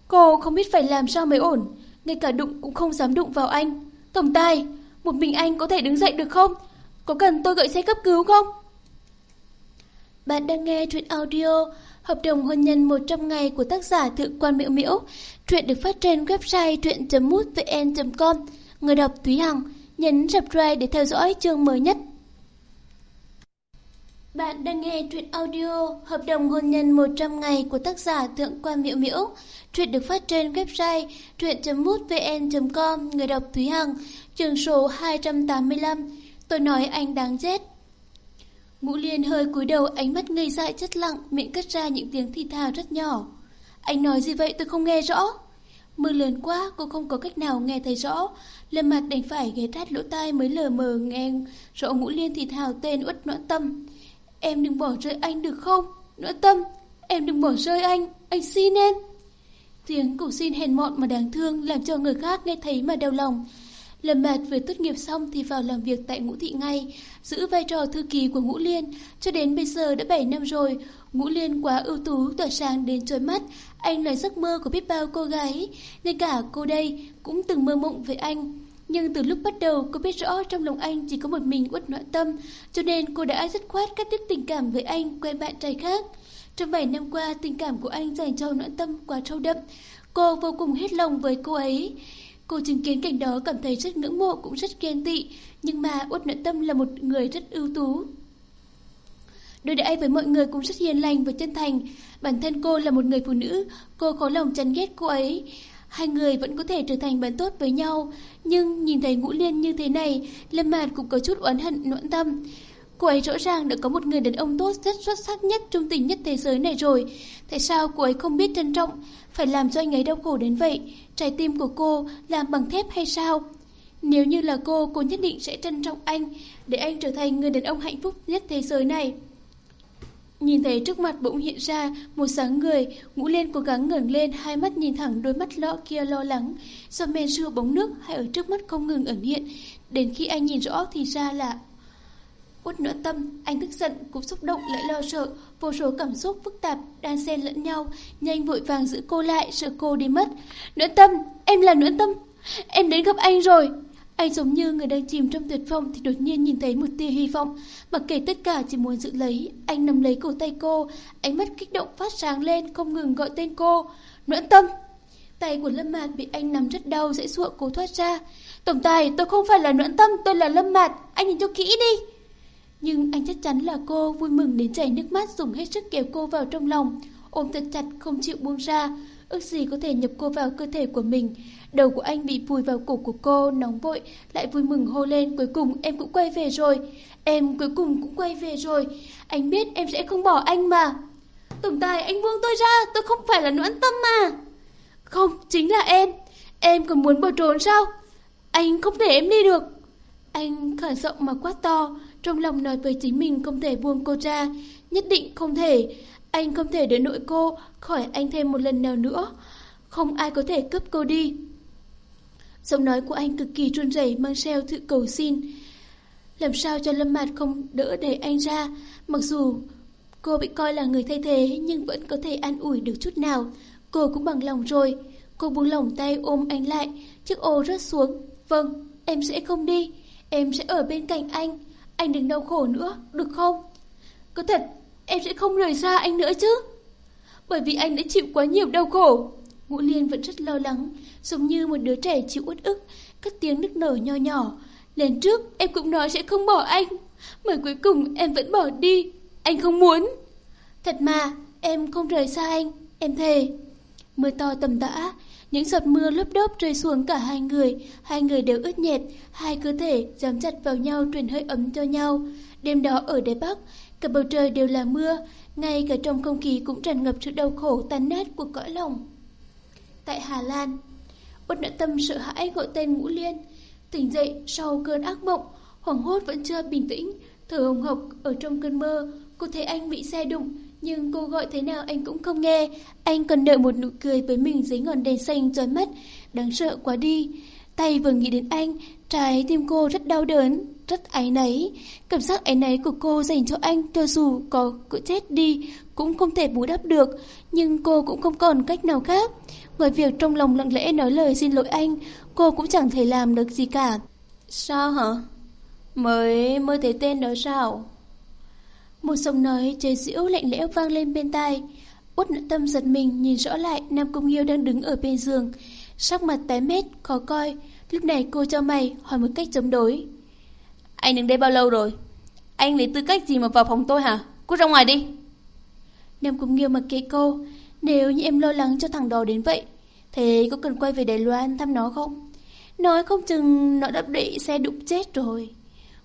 Cô không biết phải làm sao mới ổn, ngay cả đụng cũng không dám đụng vào anh. Tổng tài, một mình anh có thể đứng dậy được không? Có cần tôi gọi xe cấp cứu không? Bạn đang nghe truyện audio Hợp đồng hôn nhân 100 ngày của tác giả Thượng quan Miễu Miễu. Truyện được phát trên website truyện.mútvn.com. Người đọc Thúy Hằng, nhấn subscribe để theo dõi chương mới nhất. Bạn đang nghe truyện audio Hợp đồng hôn nhân 100 ngày của tác giả Thượng quan Miễu Miễu. Truyện được phát trên website truyện.mútvn.com. Người đọc Thúy Hằng, chương số 285. Tôi nói anh đáng chết. Ngũ Liên hơi cúi đầu ánh mắt ngây dại chất lặng, miệng cất ra những tiếng thì thào rất nhỏ. Anh nói gì vậy tôi không nghe rõ. Mưa lớn quá, cô không có cách nào nghe thấy rõ. Lâm mặt đành phải ghé rát lỗ tai mới lờ mờ nghe rõ Ngũ Liên thì thào tên uất noãn tâm. Em đừng bỏ rơi anh được không? Nữa tâm, em đừng bỏ rơi anh, anh xin em. Tiếng cầu xin hèn mọn mà đáng thương làm cho người khác nghe thấy mà đau lòng. Lâm Mạt vừa tốt nghiệp xong thì vào làm việc tại Ngũ Thị ngay, giữ vai trò thư ký của Ngũ Liên. Cho đến bây giờ đã 7 năm rồi, Ngũ Liên quá ưu tú, tỏa sáng đến trôi mắt. Anh là giấc mơ của biết bao cô gái, ngay cả cô đây cũng từng mơ mộng với anh. Nhưng từ lúc bắt đầu cô biết rõ trong lòng anh chỉ có một mình uất nội tâm, cho nên cô đã dứt khoát cắt đứt tình cảm với anh, quen bạn trai khác. Trong vài năm qua, tình cảm của anh dành cho Noãn Tâm quá sâu đậm. Cô vô cùng hết lòng với cô ấy. Cô chứng kiến cảnh đó cảm thấy rất ngưỡng mộ cũng rất ghen tị, nhưng mà Uất Noãn Tâm là một người rất ưu tú. Đối đãi với mọi người cũng rất hiền lành và chân thành. Bản thân cô là một người phụ nữ, cô khó lòng chán ghét cô ấy. Hai người vẫn có thể trở thành bạn tốt với nhau, nhưng nhìn thấy Ngũ Liên như thế này, Lâm Mạt cũng có chút oán hận nỗi tâm. Cô ấy rõ ràng đã có một người đàn ông tốt rất xuất sắc nhất, trung tình nhất thế giới này rồi. Tại sao cô ấy không biết trân trọng, phải làm cho anh ấy đau khổ đến vậy? Trái tim của cô làm bằng thép hay sao? Nếu như là cô, cô nhất định sẽ trân trọng anh, để anh trở thành người đàn ông hạnh phúc nhất thế giới này. Nhìn thấy trước mặt bỗng hiện ra một sáng người, ngũ liên cố gắng ngẩng lên, hai mắt nhìn thẳng đôi mắt lọ kia lo lắng. Do men rượu bóng nước hay ở trước mắt không ngừng ẩn hiện. Đến khi anh nhìn rõ thì ra là... Út nửa tâm, anh tức giận, cũng xúc động lại lo sợ, vô số cảm xúc phức tạp, đan xen lẫn nhau, nhanh vội vàng giữ cô lại, sợ cô đi mất. Nửa tâm, em là nửa tâm, em đến gặp anh rồi. Anh giống như người đang chìm trong tuyệt vọng thì đột nhiên nhìn thấy một tia hy vọng. Mặc kệ tất cả chỉ muốn giữ lấy, anh nắm lấy cổ tay cô, ánh mắt kích động phát sáng lên, không ngừng gọi tên cô. Noãn tâm! Tay của Lâm Mạt bị anh nắm rất đau, dễ dụa cố thoát ra. Tổng tài, tôi không phải là Noãn tâm, tôi là Lâm Mạt, anh nhìn cho kỹ đi. Nhưng anh chắc chắn là cô vui mừng đến chảy nước mắt dùng hết sức kéo cô vào trong lòng, ôm thật chặt không chịu buông ra, ước gì có thể nhập cô vào cơ thể của mình. Đầu của anh bị vùi vào cổ của cô, nóng vội, lại vui mừng hô lên, cuối cùng em cũng quay về rồi. Em cuối cùng cũng quay về rồi. Anh biết em sẽ không bỏ anh mà. Tổng tài, anh buông tôi ra, tôi không phải là noãn tâm mà. Không, chính là em. Em còn muốn bỏ trốn sao? Anh không thể em đi được. Anh khởi giọng mà quát to, trong lòng nói với chính mình không thể buông cô ra. Nhất định không thể. Anh không thể để nội cô khỏi anh thêm một lần nào nữa. Không ai có thể cướp cô đi. Giọng nói của anh cực kỳ run rẩy mang theo sự cầu xin. Làm sao cho Lâm Mạt không đỡ để anh ra, mặc dù cô bị coi là người thay thế nhưng vẫn có thể an ủi được chút nào. Cô cũng bằng lòng rồi. Cô buông lỏng tay ôm anh lại, chiếc ô rớt xuống. Vâng, em sẽ không đi, em sẽ ở bên cạnh anh. Anh đừng đau khổ nữa, được không? Có thật, em sẽ không rời xa anh nữa chứ. Bởi vì anh đã chịu quá nhiều đau khổ. Ngũ Liên vẫn rất lo lắng, giống như một đứa trẻ chịu uất ức, cất tiếng nức nở nho nhỏ. Lần trước em cũng nói sẽ không bỏ anh, mà cuối cùng em vẫn bỏ đi. Anh không muốn. Thật mà, em không rời xa anh, em thề. Mưa to tầm tã, những giọt mưa lớp đốp rơi xuống cả hai người, hai người đều ướt nhẹt. hai cơ thể dám chặt vào nhau truyền hơi ấm cho nhau. Đêm đó ở Đài Bắc, cả bầu trời đều là mưa, ngay cả trong không khí cũng tràn ngập sự đau khổ tan nát của cõi lòng. Tại Hà Lan, Bất nợ tâm sợ hãi gọi tên Ngũ Liên, tỉnh dậy sau cơn ác mộng, hoảng hốt vẫn chưa bình tĩnh, thở hồng hộc ở trong cơn mơ, cô thấy anh bị xe đụng, nhưng cô gọi thế nào anh cũng không nghe, anh còn đợi một nụ cười với mình dưới ngọn đèn xanh chói mắt, đáng sợ quá đi. Tay vừa nghĩ đến anh, trái tim cô rất đau đớn, rất áy náy. Cảm giác áy náy của cô dành cho anh cho dù có cự chết đi cũng không thể bù đắp được, nhưng cô cũng không còn cách nào khác. Ngoài việc trong lòng lặng lẽ nói lời xin lỗi anh, cô cũng chẳng thể làm được gì cả. Sao hả? Mới mới thấy tên đó sao? Một giọng nói chế giễu lạnh lẽo vang lên bên tai. Út nợ tâm giật mình nhìn rõ lại Nam Công Yêu đang đứng ở bên giường. Sắc mặt tái mét, khó coi. Lúc này cô cho mày hỏi một cách chống đối. Anh đứng đây bao lâu rồi? Anh lấy tư cách gì mà vào phòng tôi hả? Cút ra ngoài đi. Nam Công Yêu mặc kệ cô. Nếu như em lo lắng cho thằng đó đến vậy, thế có cần quay về Đài Loan thăm nó không? Nói không chừng nó đã bị xe đụng chết rồi.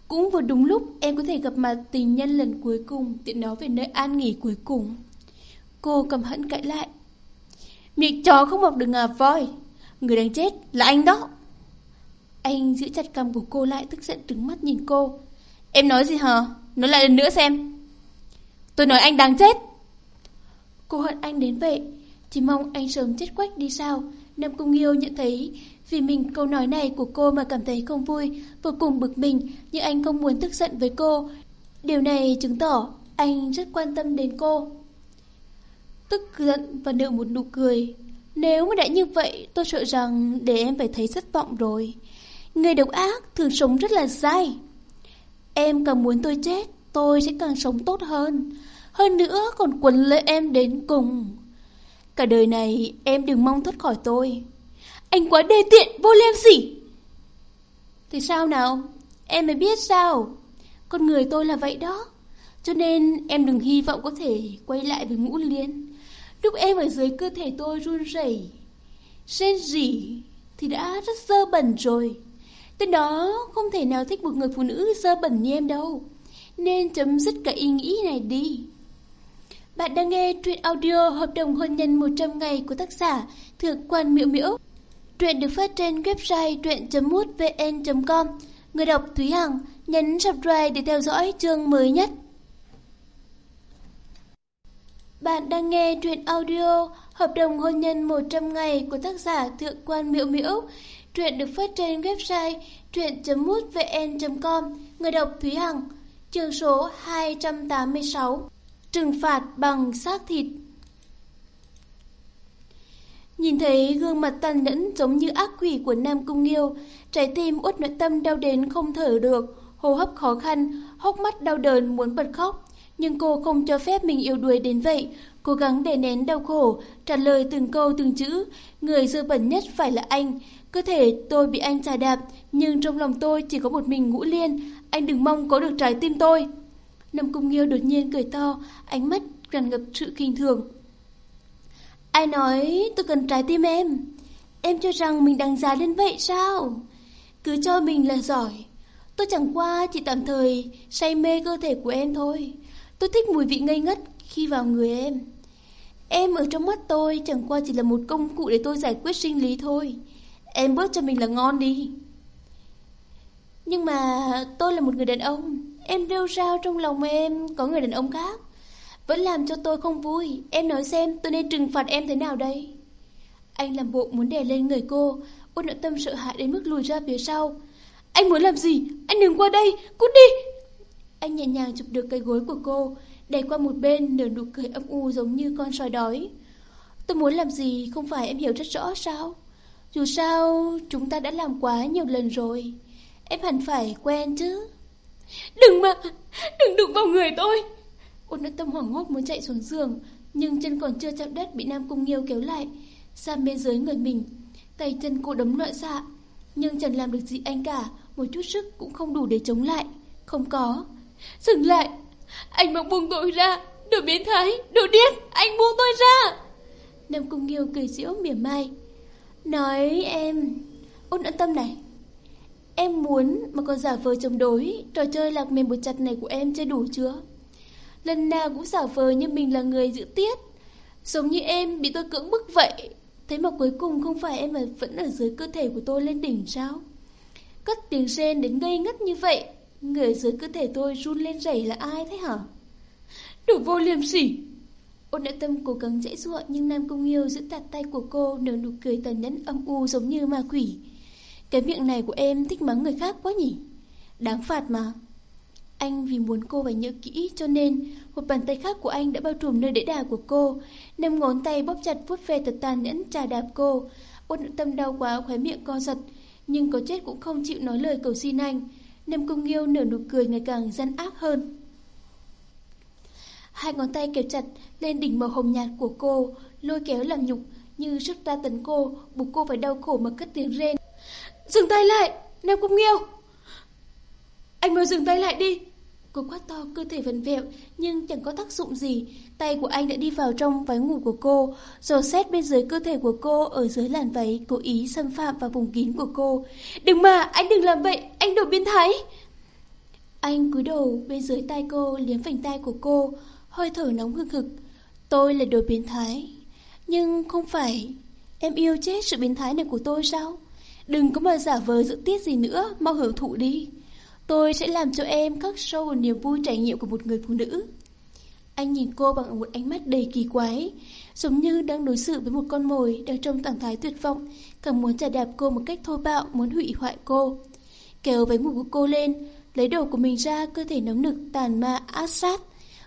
Cũng vừa đúng lúc em có thể gặp mặt tình nhân lần cuối cùng tiện nó về nơi an nghỉ cuối cùng. Cô cầm hận cãi lại. Miệng chó không mọc được ngà voi. Người đang chết là anh đó. Anh giữ chặt cầm của cô lại tức giận trứng mắt nhìn cô. Em nói gì hả? Nói lại lần nữa xem. Tôi nói anh đang chết. Cô hận anh đến vậy, chỉ mong anh sớm chết quách đi sao. Nam Cung Nghiêu nhận thấy vì mình câu nói này của cô mà cảm thấy không vui, vô cùng bực mình, nhưng anh không muốn tức giận với cô. Điều này chứng tỏ anh rất quan tâm đến cô. Tức giận và nở một nụ cười. Nếu mà đã như vậy, tôi sợ rằng để em phải thấy thất vọng rồi. Người độc ác thường sống rất là dai. Em càng muốn tôi chết, tôi sẽ càng sống tốt hơn hơn nữa còn quấn lấy em đến cùng. Cả đời này em đừng mong thoát khỏi tôi. Anh quá đê tiện, vô liêm sỉ. Thì sao nào? Em mới biết sao? Con người tôi là vậy đó. Cho nên em đừng hy vọng có thể quay lại với ngũ liên. Lúc em ở dưới cơ thể tôi run rẩy, rên rỉ thì đã rất dơ bẩn rồi. Tên đó không thể nào thích một người phụ nữ dơ bẩn như em đâu. Nên chấm dứt cả ý nghĩ này đi. Bạn đang nghe truyện audio hợp đồng hôn nhân 100 ngày của tác giả Thượng quan Miễu Miễu. Truyện được phát trên website truyện.mútvn.com. Người đọc Thúy Hằng nhấn subscribe để theo dõi chương mới nhất. Bạn đang nghe truyện audio Hợp đồng hôn nhân 100 ngày của tác giả Thượng quan Miễu Miễu. Truyện được phát trên website truyện.mútvn.com. Người đọc Thúy Hằng. Chương số 286. Trừng phạt bằng xác thịt. Nhìn thấy gương mặt tàn nhẫn giống như ác quỷ của Nam Cung Nghiêu, trái tim uất nội tâm đau đến không thở được, hô hấp khó khăn, hốc mắt đau đớn muốn bật khóc. Nhưng cô không cho phép mình yếu đuối đến vậy, cố gắng để nén đau khổ, trả lời từng câu từng chữ. Người dơ bẩn nhất phải là anh. Cơ thể tôi bị anh trà đạp, nhưng trong lòng tôi chỉ có một mình ngũ liên. Anh đừng mong có được trái tim tôi. Nam Cung Nghiêu đột nhiên cười to, ánh mắt tràn ngập sự kinh thường. Ai nói tôi cần trái tim em? Em cho rằng mình đáng giá đến vậy sao? Cứ cho mình là giỏi. Tôi chẳng qua chỉ tạm thời say mê cơ thể của em thôi. Tôi thích mùi vị ngây ngất khi vào người em. Em ở trong mắt tôi chẳng qua chỉ là một công cụ để tôi giải quyết sinh lý thôi. Em bớt cho mình là ngon đi. Nhưng mà tôi là một người đàn ông. Em rêu rao trong lòng em, có người đàn ông khác. Vẫn làm cho tôi không vui. Em nói xem, tôi nên trừng phạt em thế nào đây? Anh làm bộ muốn đè lên người cô. Ôn nội tâm sợ hãi đến mức lùi ra phía sau. Anh muốn làm gì? Anh đừng qua đây. Cút đi. Anh nhẹ nhàng chụp được cái gối của cô. Đẩy qua một bên, nở nụ cười âm u giống như con sói đói. Tôi muốn làm gì không phải em hiểu rất rõ sao? Dù sao, chúng ta đã làm quá nhiều lần rồi. Em hẳn phải quen chứ. Đừng mà, đừng đụng vào người tôi. Ôn nội tâm hoảng hốt muốn chạy xuống giường, nhưng chân còn chưa chạm đất bị Nam Cung Nghiêu kéo lại, sang bên dưới người mình. Tay chân cô đấm loạn xạ, nhưng chẳng làm được gì anh cả, một chút sức cũng không đủ để chống lại. Không có. Dừng lại, anh mà buông tôi ra, đồ biến thái, đồ điên, anh buông tôi ra. Nam Cung Nghiêu cười diễu mỉa mai. Nói em, ôn nội tâm này, Em muốn mà còn giả vờ chống đối. Trò chơi lạc mềm bột chặt này của em chơi đủ chưa? Lần nào cũng giả vờ như mình là người giữ tiết. Giống như em bị tôi cưỡng bức vậy. Thế mà cuối cùng không phải em vẫn ở dưới cơ thể của tôi lên đỉnh sao? Cất tiếng rên đến ngây ngất như vậy. Người dưới cơ thể tôi run lên rẩy là ai thế hả? Đủ vô liêm sỉ. Ôn đại tâm cố gắng dễ dụa Nhưng Nam Công Yêu giữ chặt tay của cô, Nở nụ cười tàn nhẫn âm u giống như ma quỷ cái miệng này của em thích mắng người khác quá nhỉ? Đáng phạt mà. Anh vì muốn cô phải nhớ kỹ cho nên Một bàn tay khác của anh đã bao trùm nơi đễ đà của cô Nằm ngón tay bóp chặt vuốt ve thật tàn nhẫn trà đạp cô. Ôn tâm đau quá, khóe miệng co giật, Nhưng có chết cũng không chịu nói lời cầu xin anh. Nằm công nghiêu nở nụ cười ngày càng gian ác hơn. Hai ngón tay kéo chặt lên đỉnh màu hồng nhạt của cô, Lôi kéo làm nhục như sức ra tấn cô, Buộc cô phải đau khổ mà cất tiếng rên. Dừng tay lại, Nam Cung Nghiêu. Anh mau dừng tay lại đi. Cô quát to cơ thể vần vẹo, Nhưng chẳng có tác dụng gì. Tay của anh đã đi vào trong váy ngủ của cô Rồi xét bên dưới cơ thể của cô Ở dưới làn váy, cố ý xâm phạm vào vùng kín của cô. Đừng mà, anh đừng làm vậy, Anh đồ biến thái. Anh cúi đầu bên dưới tay cô, Liếm vành tay của cô, Hơi thở nóng hương hực. Tôi là đồ biến thái, Nhưng không phải. Em yêu chết sự biến thái này của tôi sao? Đừng có mà giả vờ giữ tiết gì nữa, mau hưởng thụ đi. Tôi sẽ làm cho em các show niềm vui trải nghiệm của một người phụ nữ. Anh nhìn cô bằng một ánh mắt đầy kỳ quái, giống như đang đối xử với một con mồi đang trong trạng thái tuyệt vọng, càng muốn trả đạp cô một cách thô bạo, muốn hủy hoại cô. Kéo váy ngủ của cô lên, lấy đầu của mình ra, cơ thể nóng nực, tàn ma, át sát.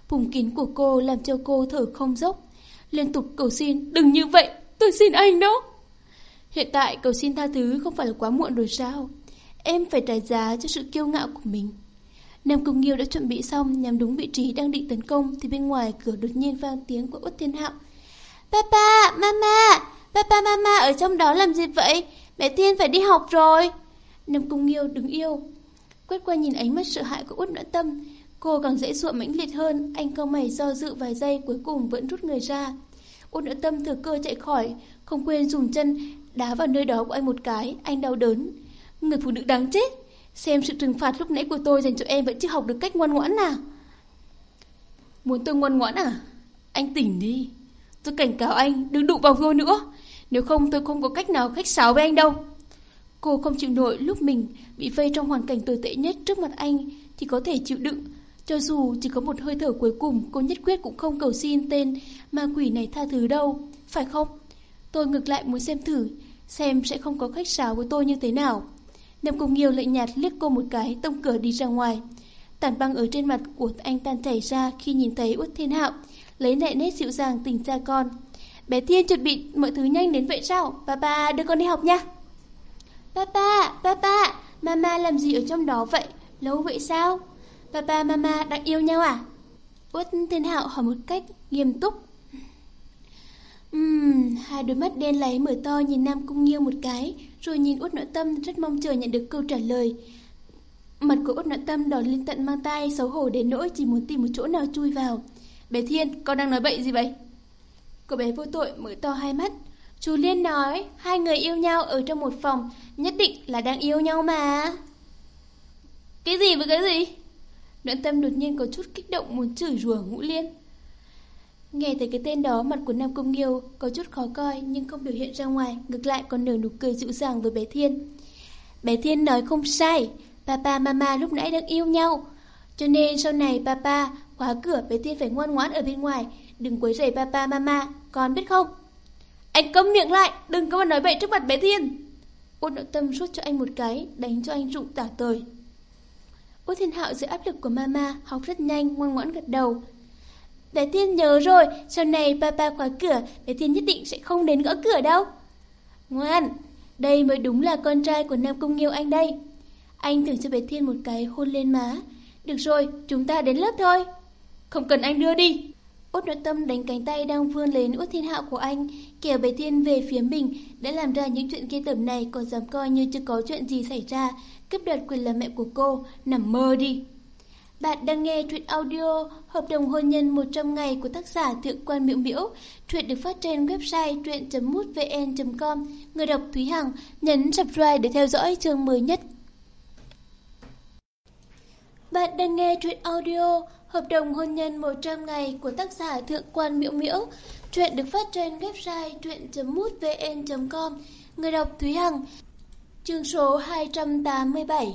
Vùng kín của cô làm cho cô thở không dốc. Liên tục cầu xin, đừng như vậy, tôi xin anh đó. Hiện tại cầu xin tha thứ không phải là quá muộn rồi sao? Em phải trả giá cho sự kiêu ngạo của mình. Nam Cung Nghiêu đã chuẩn bị xong nhằm đúng vị trí đang định tấn công thì bên ngoài cửa đột nhiên vang tiếng của Út Thiên Hạo. Papa, mama, papa mama ở trong đó làm gì vậy? Mẹ Thiên phải đi học rồi. Nam Cung Nghiêu đứng yêu. Quét qua nhìn ánh mắt sợ hãi của Út Noãn Tâm, cô càng dễ dụa mãnh liệt hơn, anh cao mày do dự vài giây cuối cùng vẫn rút người ra. Út Noãn Tâm thừa cơ chạy khỏi, không quên dùng chân đá vào nơi đó của anh một cái, anh đau đớn. Người phụ nữ đáng chết, xem sự trừng phạt lúc nãy của tôi dành cho em vẫn chưa học được cách ngoan ngoãn nào. Muốn tôi ngoan ngoãn à? Anh tỉnh đi. Tôi cảnh cáo anh đừng đụng vào tôi nữa. Nếu không tôi không có cách nào khách sáo với anh đâu. Cô không chịu nổi lúc mình bị vây trong hoàn cảnh tồi tệ nhất trước mặt anh thì có thể chịu đựng. Cho dù chỉ có một hơi thở cuối cùng cô nhất quyết cũng không cầu xin tên ma quỷ này tha thứ đâu. Phải không? Tôi ngược lại muốn xem thử xem sẽ không có khách sáo với tôi như thế nào. Nam Cung Nghiêu lạnh nhạt liếc cô một cái tông cửa đi ra ngoài. Tàn băng ở trên mặt của anh tan chảy ra khi nhìn thấy Út Thiên Hạo, lấy lại nét dịu dàng tình cha con. Bé Thiên chuẩn bị mọi thứ nhanh đến vậy sao? Ba ba đưa con đi học nha. Papa, papa, mama làm gì ở trong đó vậy? Lâu vậy sao? Papa, mama đang yêu nhau à? Út Thiên Hạo hỏi một cách nghiêm túc. Ừm, hai đôi mắt đen láy mở to nhìn Nam Cung Nghiêu một cái, rồi nhìn Út Nội Tâm rất mong chờ nhận được câu trả lời. Mặt của Út Nội Tâm đỏ lên tận mang tay, xấu hổ đến nỗi chỉ muốn tìm một chỗ nào chui vào. Bé Thiên, con đang nói bậy gì vậy? Cô bé vô tội mở to hai mắt. Chú Liên nói, hai người yêu nhau ở trong một phòng, nhất định là đang yêu nhau mà. Cái gì với cái gì? Nội tâm đột nhiên có chút kích động muốn chửi rủa ngũ liên. Nghe thấy cái tên đó mặt của Nam Công Nghiêu có chút khó coi nhưng không biểu hiện ra ngoài, ngược lại còn nở nụ cười dịu dàng với bé Thiên. Bé Thiên nói không sai, papa mama lúc nãy đang yêu nhau. Cho nên sau này papa khóa cửa bé Thiên phải ngoan ngoãn ở bên ngoài, đừng quấy rầy papa mama, con biết không? Anh câm miệng lại, đừng có mà nói bậy trước mặt bé Thiên. Út nội tâm rút cho anh một cái, đánh cho anh rụng tả tời. Út Thiên Hạo dưới áp lực của mama, học rất nhanh, ngoan ngoãn gật đầu, Bé Thiên nhớ rồi, sau này papa khóa cửa, bé Thiên nhất định sẽ không đến gõ cửa đâu. Ngoan, đây mới đúng là con trai của Nam Cung Nghiêu anh đây. Anh thưởng cho bé Thiên một cái hôn lên má. Được rồi, chúng ta đến lớp thôi. Không cần anh đưa đi. Út nội tâm đánh cánh tay đang vươn lên út thiên hạo của anh, kéo bé Thiên về phía mình, đã làm ra những chuyện ghê tởm này còn dám coi như chưa có chuyện gì xảy ra, cướp đoạt quyền làm mẹ của cô, nằm mơ đi. Bạn đang nghe truyện audio Hợp đồng hôn nhân 100 ngày của tác giả Thượng quan Miễu Miễu. Truyện được phát trên website truyện.mútvn.com. Người đọc Thúy Hằng nhấn subscribe để theo dõi chương mới nhất. Bạn đang nghe truyện audio Hợp đồng hôn nhân 100 ngày của tác giả Thượng quan Miễu Miễu. Truyện được phát trên website truyện.mútvn.com. Người đọc Thúy Hằng. Chương số 287.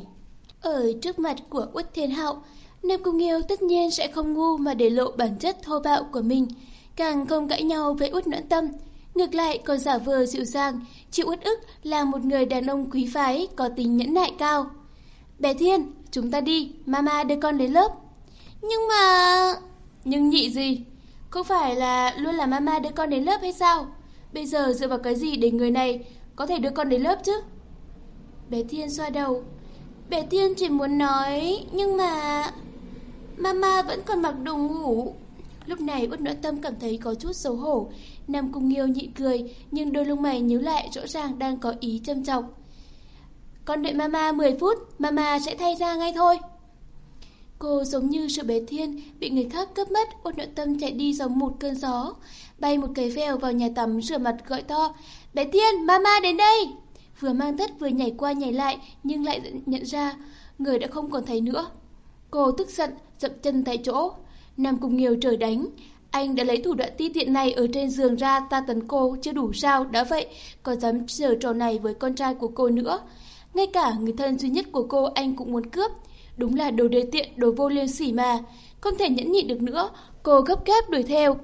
Ở trước mặt của Uất Thiên Hạo, Nam Cung Nghiêu tất nhiên sẽ không ngu mà để lộ bản chất thô bạo của mình, càng không cãi nhau với út noãn tâm. Ngược lại còn giả vờ dịu dàng, chịu uất ức là một người đàn ông quý phái có tính nhẫn nại cao. Bé Thiên, chúng ta đi, mama đưa con đến lớp. Nhưng mà... Nhưng nhị gì? Không phải là luôn là mama đưa con đến lớp hay sao? Bây giờ dựa vào cái gì để người này có thể đưa con đến lớp chứ? Bé Thiên xoa đầu. Bé Thiên chỉ muốn nói, nhưng mà... Mama vẫn còn mặc đồ ngủ. Lúc này Út Noãn Tâm cảm thấy có chút xấu hổ. Nam Cung Nghiêu nhịn cười, nhưng đôi lông mày nhíu lại rõ ràng đang có ý châm chọc. Con đợi Mama 10 phút, Mama sẽ thay ra ngay thôi. Cô giống như sự bé thiên, bị người khác cướp mất, út nội tâm chạy đi giống một cơn gió. Bay một cái vèo vào nhà tắm rửa mặt gọi to. Bé thiên, mama đến đây! Vừa mang tất vừa nhảy qua nhảy lại, nhưng lại nhận ra người đã không còn thấy nữa. Cô tức giận, dậm chân tại chỗ. Nam Cung Nghiêu trời đánh. Anh đã lấy thủ đoạn ti tiện này ở trên giường ra ta tấn cô chưa đủ sao, đã vậy, còn dám giở trò này với con trai của cô nữa. Ngay cả người thân duy nhất của cô anh cũng muốn cướp. Đúng là đồ đề tiện, đồ vô liêm sỉ mà. Không thể nhẫn nhịn được nữa, cô gấp gáp đuổi theo.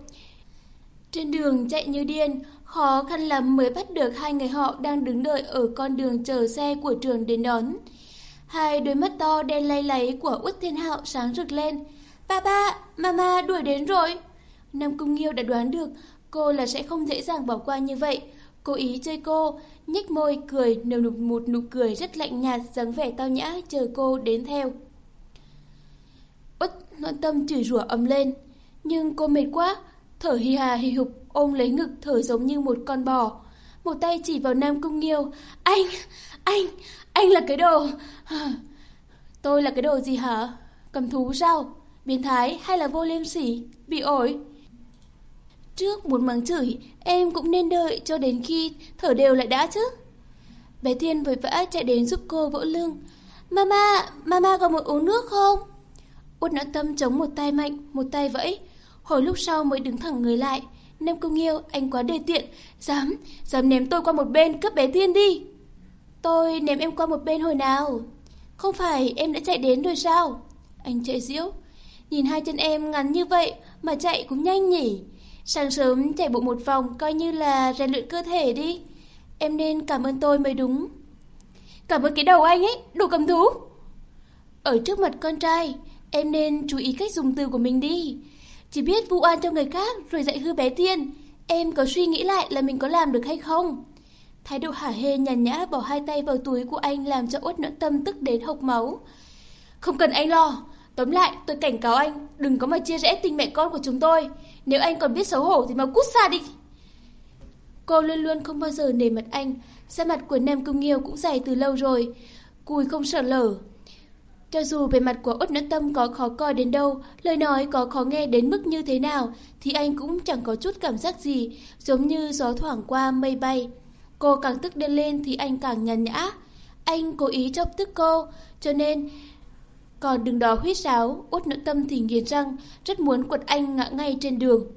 Trên đường chạy như điên, khó khăn lắm mới bắt được hai người họ đang đứng đợi ở con đường chờ xe của trường đến đón. Hai đôi mắt to đen lay lấy của Út Thiên Hạo sáng rực lên. Ba ba, mama đuổi đến rồi. Nam Cung Nghiêu đã đoán được cô là sẽ không dễ dàng bỏ qua như vậy. Cố ý chơi cô, nhếch môi cười nở một nụ cười rất lạnh nhạt dáng vẻ tao nhã chờ cô đến theo. Út nội tâm chửi rủa ấm lên. Nhưng cô mệt quá, thở hì hà hì hục, ôm lấy ngực thở giống như một con bò. Một tay chỉ vào Nam Cung Nghiêu. Anh, anh, anh là cái đồ... Tôi là cái đồ gì hả? Cầm thú sao? Biến thái hay là vô liêm sỉ? Bị ổi? Trước muốn mắng chửi, em cũng nên đợi cho đến khi thở đều lại đã chứ. Bé Thiên vội vã chạy đến giúp cô vỗ lưng. Mama, mama có muốn uống nước không? Út nã tâm chống một tay mạnh, một tay vẫy. Hồi lúc sau mới đứng thẳng người lại. Nam Công yêu, anh quá đề tiện. Dám, dám ném tôi qua một bên, cướp bé Thiên đi. Tôi ném em qua một bên hồi nào? Không phải em đã chạy đến rồi sao? Anh chạy diễu. Nhìn hai chân em ngắn như vậy mà chạy cũng nhanh nhỉ. Sáng sớm chạy bộ một vòng coi như là rèn luyện cơ thể đi. Em nên cảm ơn tôi mới đúng. Cảm ơn cái đầu anh ấy, đồ cầm thú. Ở trước mặt con trai, em nên chú ý cách dùng từ của mình đi. Chỉ biết vụ oan cho người khác rồi dạy hư bé tiên Em có suy nghĩ lại là mình có làm được hay không? Thái độ hả hê nhàn nhã bỏ hai tay vào túi của anh làm cho uất nỗi tâm tức đến hộc máu. Không cần anh lo. Tóm lại, tôi cảnh cáo anh, đừng có mà chia rẽ tình mẹ con của chúng tôi. Nếu anh còn biết xấu hổ thì mau cút xa đi. Cô luôn luôn không bao giờ nề mặt anh, da mặt của Nam Cung Nghiêu cũng dày từ lâu rồi, cùi không sợ lở. Cho dù về mặt của Út Nhẫn Tâm có khó coi đến đâu, lời nói có khó nghe đến mức như thế nào, thì anh cũng chẳng có chút cảm giác gì, giống như gió thoảng qua mây bay. Cô càng tức điên lên thì anh càng nhàn nhã. Anh cố ý chọc tức cô, cho nên... Còn đừng đó huyết sáo, Út nỗi Tâm thì nghiến răng, rất muốn quật anh ngã ngay trên đường.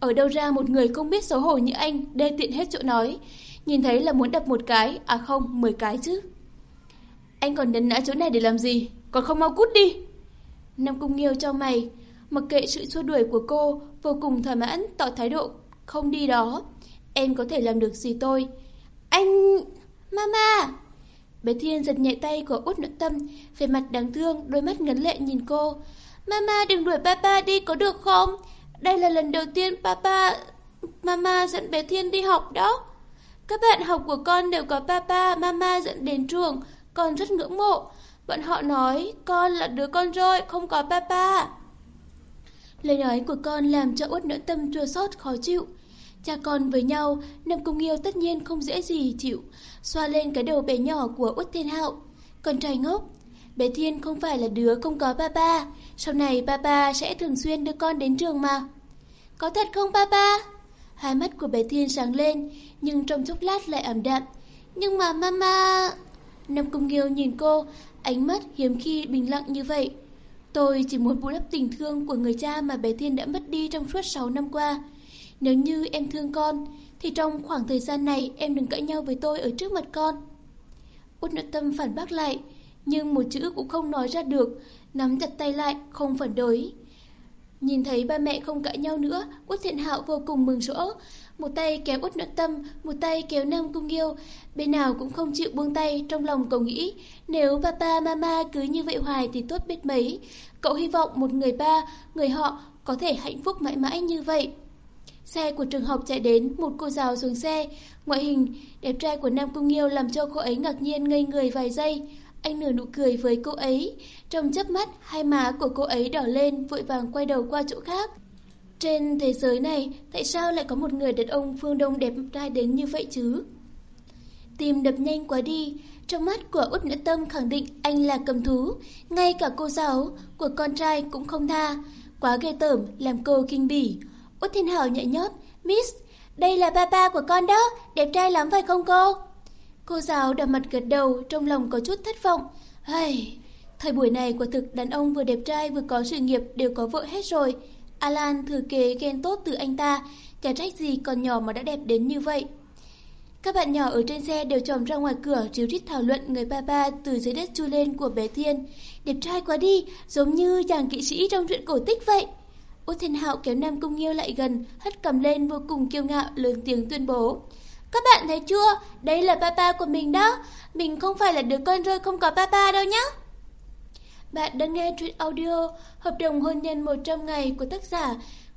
Ở đâu ra một người không biết xấu hổ như anh, đê tiện hết chỗ nói. Nhìn thấy là muốn đập một cái, à không, mười cái chứ. Anh còn nấn nã chỗ này để làm gì? Còn không mau cút đi. Nam Cung Nghiêu cho mày, mặc kệ sự xua đuổi của cô, vô cùng thỏa mãn, tỏ thái độ không đi đó. Em có thể làm được gì tôi? Anh... Mama! Bé Thiên giật nhẹ tay của út nội tâm, về mặt đáng thương, đôi mắt ngấn lệ nhìn cô. Mama đừng đuổi papa đi có được không? Đây là lần đầu tiên papa... Mama dẫn bé Thiên đi học đó. Các bạn học của con đều có papa, mama dẫn đến trường, con rất ngưỡng mộ. Bọn họ nói con là đứa con rồi, không có papa. Lời nói của con làm cho út nỗi tâm chua xót khó chịu. Cha con với nhau, Nam Cung Yêu tất nhiên không dễ gì chịu, xoa lên cái đầu bé nhỏ của út Thiên Hạo. Con trai ngốc, bé Thiên không phải là đứa không có papa, sau này papa sẽ thường xuyên đưa con đến trường mà. Có thật không papa? Hai mắt của bé Thiên sáng lên, nhưng trong chốc lát lại ảm đạm. Nhưng mà mama... Nam Cung Nghiêu nhìn cô, ánh mắt hiếm khi bình lặng như vậy. Tôi chỉ muốn bù đắp tình thương của người cha mà bé Thiên đã mất đi trong suốt 6 năm qua. Nếu như em thương con, thì trong khoảng thời gian này em đừng cãi nhau với tôi ở trước mặt con. Út nội tâm phản bác lại, nhưng một chữ cũng không nói ra được, nắm chặt tay lại, không phản đối. Nhìn thấy ba mẹ không cãi nhau nữa, Út Thiện Hạo vô cùng mừng rỡ. Một tay kéo Út Nội Tâm, một tay kéo Nam Cung yêu Bên nào cũng không chịu buông tay, trong lòng cậu nghĩ, nếu papa mama cứ như vậy hoài thì tốt biết mấy. Cậu hy vọng một người ba, người họ có thể hạnh phúc mãi mãi như vậy. Xe của trường học chạy đến, một cô giáo xuống xe. Ngoại hình đẹp trai của Nam Cung Nghiêu làm cho cô ấy ngạc nhiên ngây người vài giây. Anh nửa nụ cười với cô ấy. Trong chớp mắt, hai má của cô ấy đỏ lên, vội vàng quay đầu qua chỗ khác. Trên thế giới này, tại sao lại có một người đàn ông phương Đông đẹp trai đến như vậy chứ? Tim đập nhanh quá đi, trong mắt của Út Nhã Tâm khẳng định anh là cầm thú, ngay cả cô giáo của con trai cũng không tha. Quá ghê tởm, làm cô kinh bỉ. Út Thiên Hậu nhảy nhót, Miss, đây là papa của con đó, đẹp trai lắm phải không cô? Cô giáo đỏ mặt gật đầu, trong lòng có chút thất vọng. Hây, thời buổi này quả thực đàn ông vừa đẹp trai vừa có sự nghiệp đều có vợ hết rồi. Alan thừa kế ghen tốt từ anh ta, chả trách gì còn nhỏ mà đã đẹp đến như vậy. Các bạn nhỏ ở trên xe đều chồm ra ngoài cửa ríu rít thảo luận người papa từ dưới đất chui lên của bé Thiên. Đẹp trai quá đi, giống như chàng kỵ sĩ trong truyện cổ tích vậy. Út Thiên Hạo kéo Nam Cung Nghiêu lại gần, hất cầm lên vô cùng kiêu ngạo, lớn tiếng tuyên bố. Các bạn thấy chưa? Đây là papa của mình đó. Mình không phải là đứa con rơi không có papa đâu nhá. Bạn đang nghe truyện audio Hợp đồng hôn nhân 100 ngày của tác giả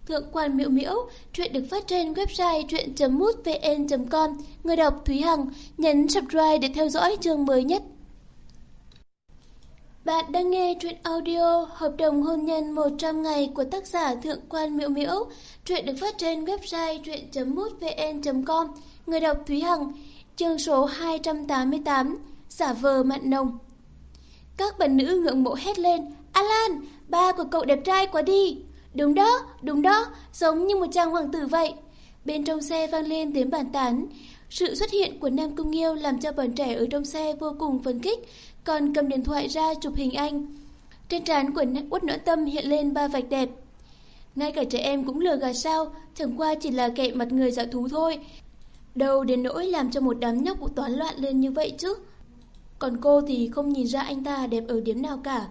Thượng quan Miễu Miễu. Truyện được phát trên website truyện.mútvn.com. Người đọc Thúy Hằng nhấn subscribe để theo dõi chương mới nhất. Bạn đang nghe truyện audio Hợp đồng hôn nhân 100 ngày của tác giả Thượng quan Miễu Miễu. Truyện được phát trên website truyện.mútvn.com. Người đọc Thúy Hằng. Chương số 288. Giả vờ mặn nồng. Các bạn nữ ngưỡng mộ hét lên. Alan, ba của cậu đẹp trai quá đi. Đúng đó, đúng đó, giống như một chàng hoàng tử vậy. Bên trong xe vang lên tiếng bàn tán. Sự xuất hiện của Nam Cung Nghiêu làm cho bọn trẻ ở trong xe vô cùng phấn khích, còn cầm điện thoại ra chụp hình anh. Trên trán của Út Nỗ Tâm hiện lên ba vạch đẹp. Ngay cả trẻ em cũng lừa gạt sao, chẳng qua chỉ là kệ mặt người dạo thú thôi. Đâu đến nỗi làm cho một đám nhóc vụ toán loạn lên như vậy chứ. Còn cô thì không nhìn ra anh ta đẹp ở điểm nào cả.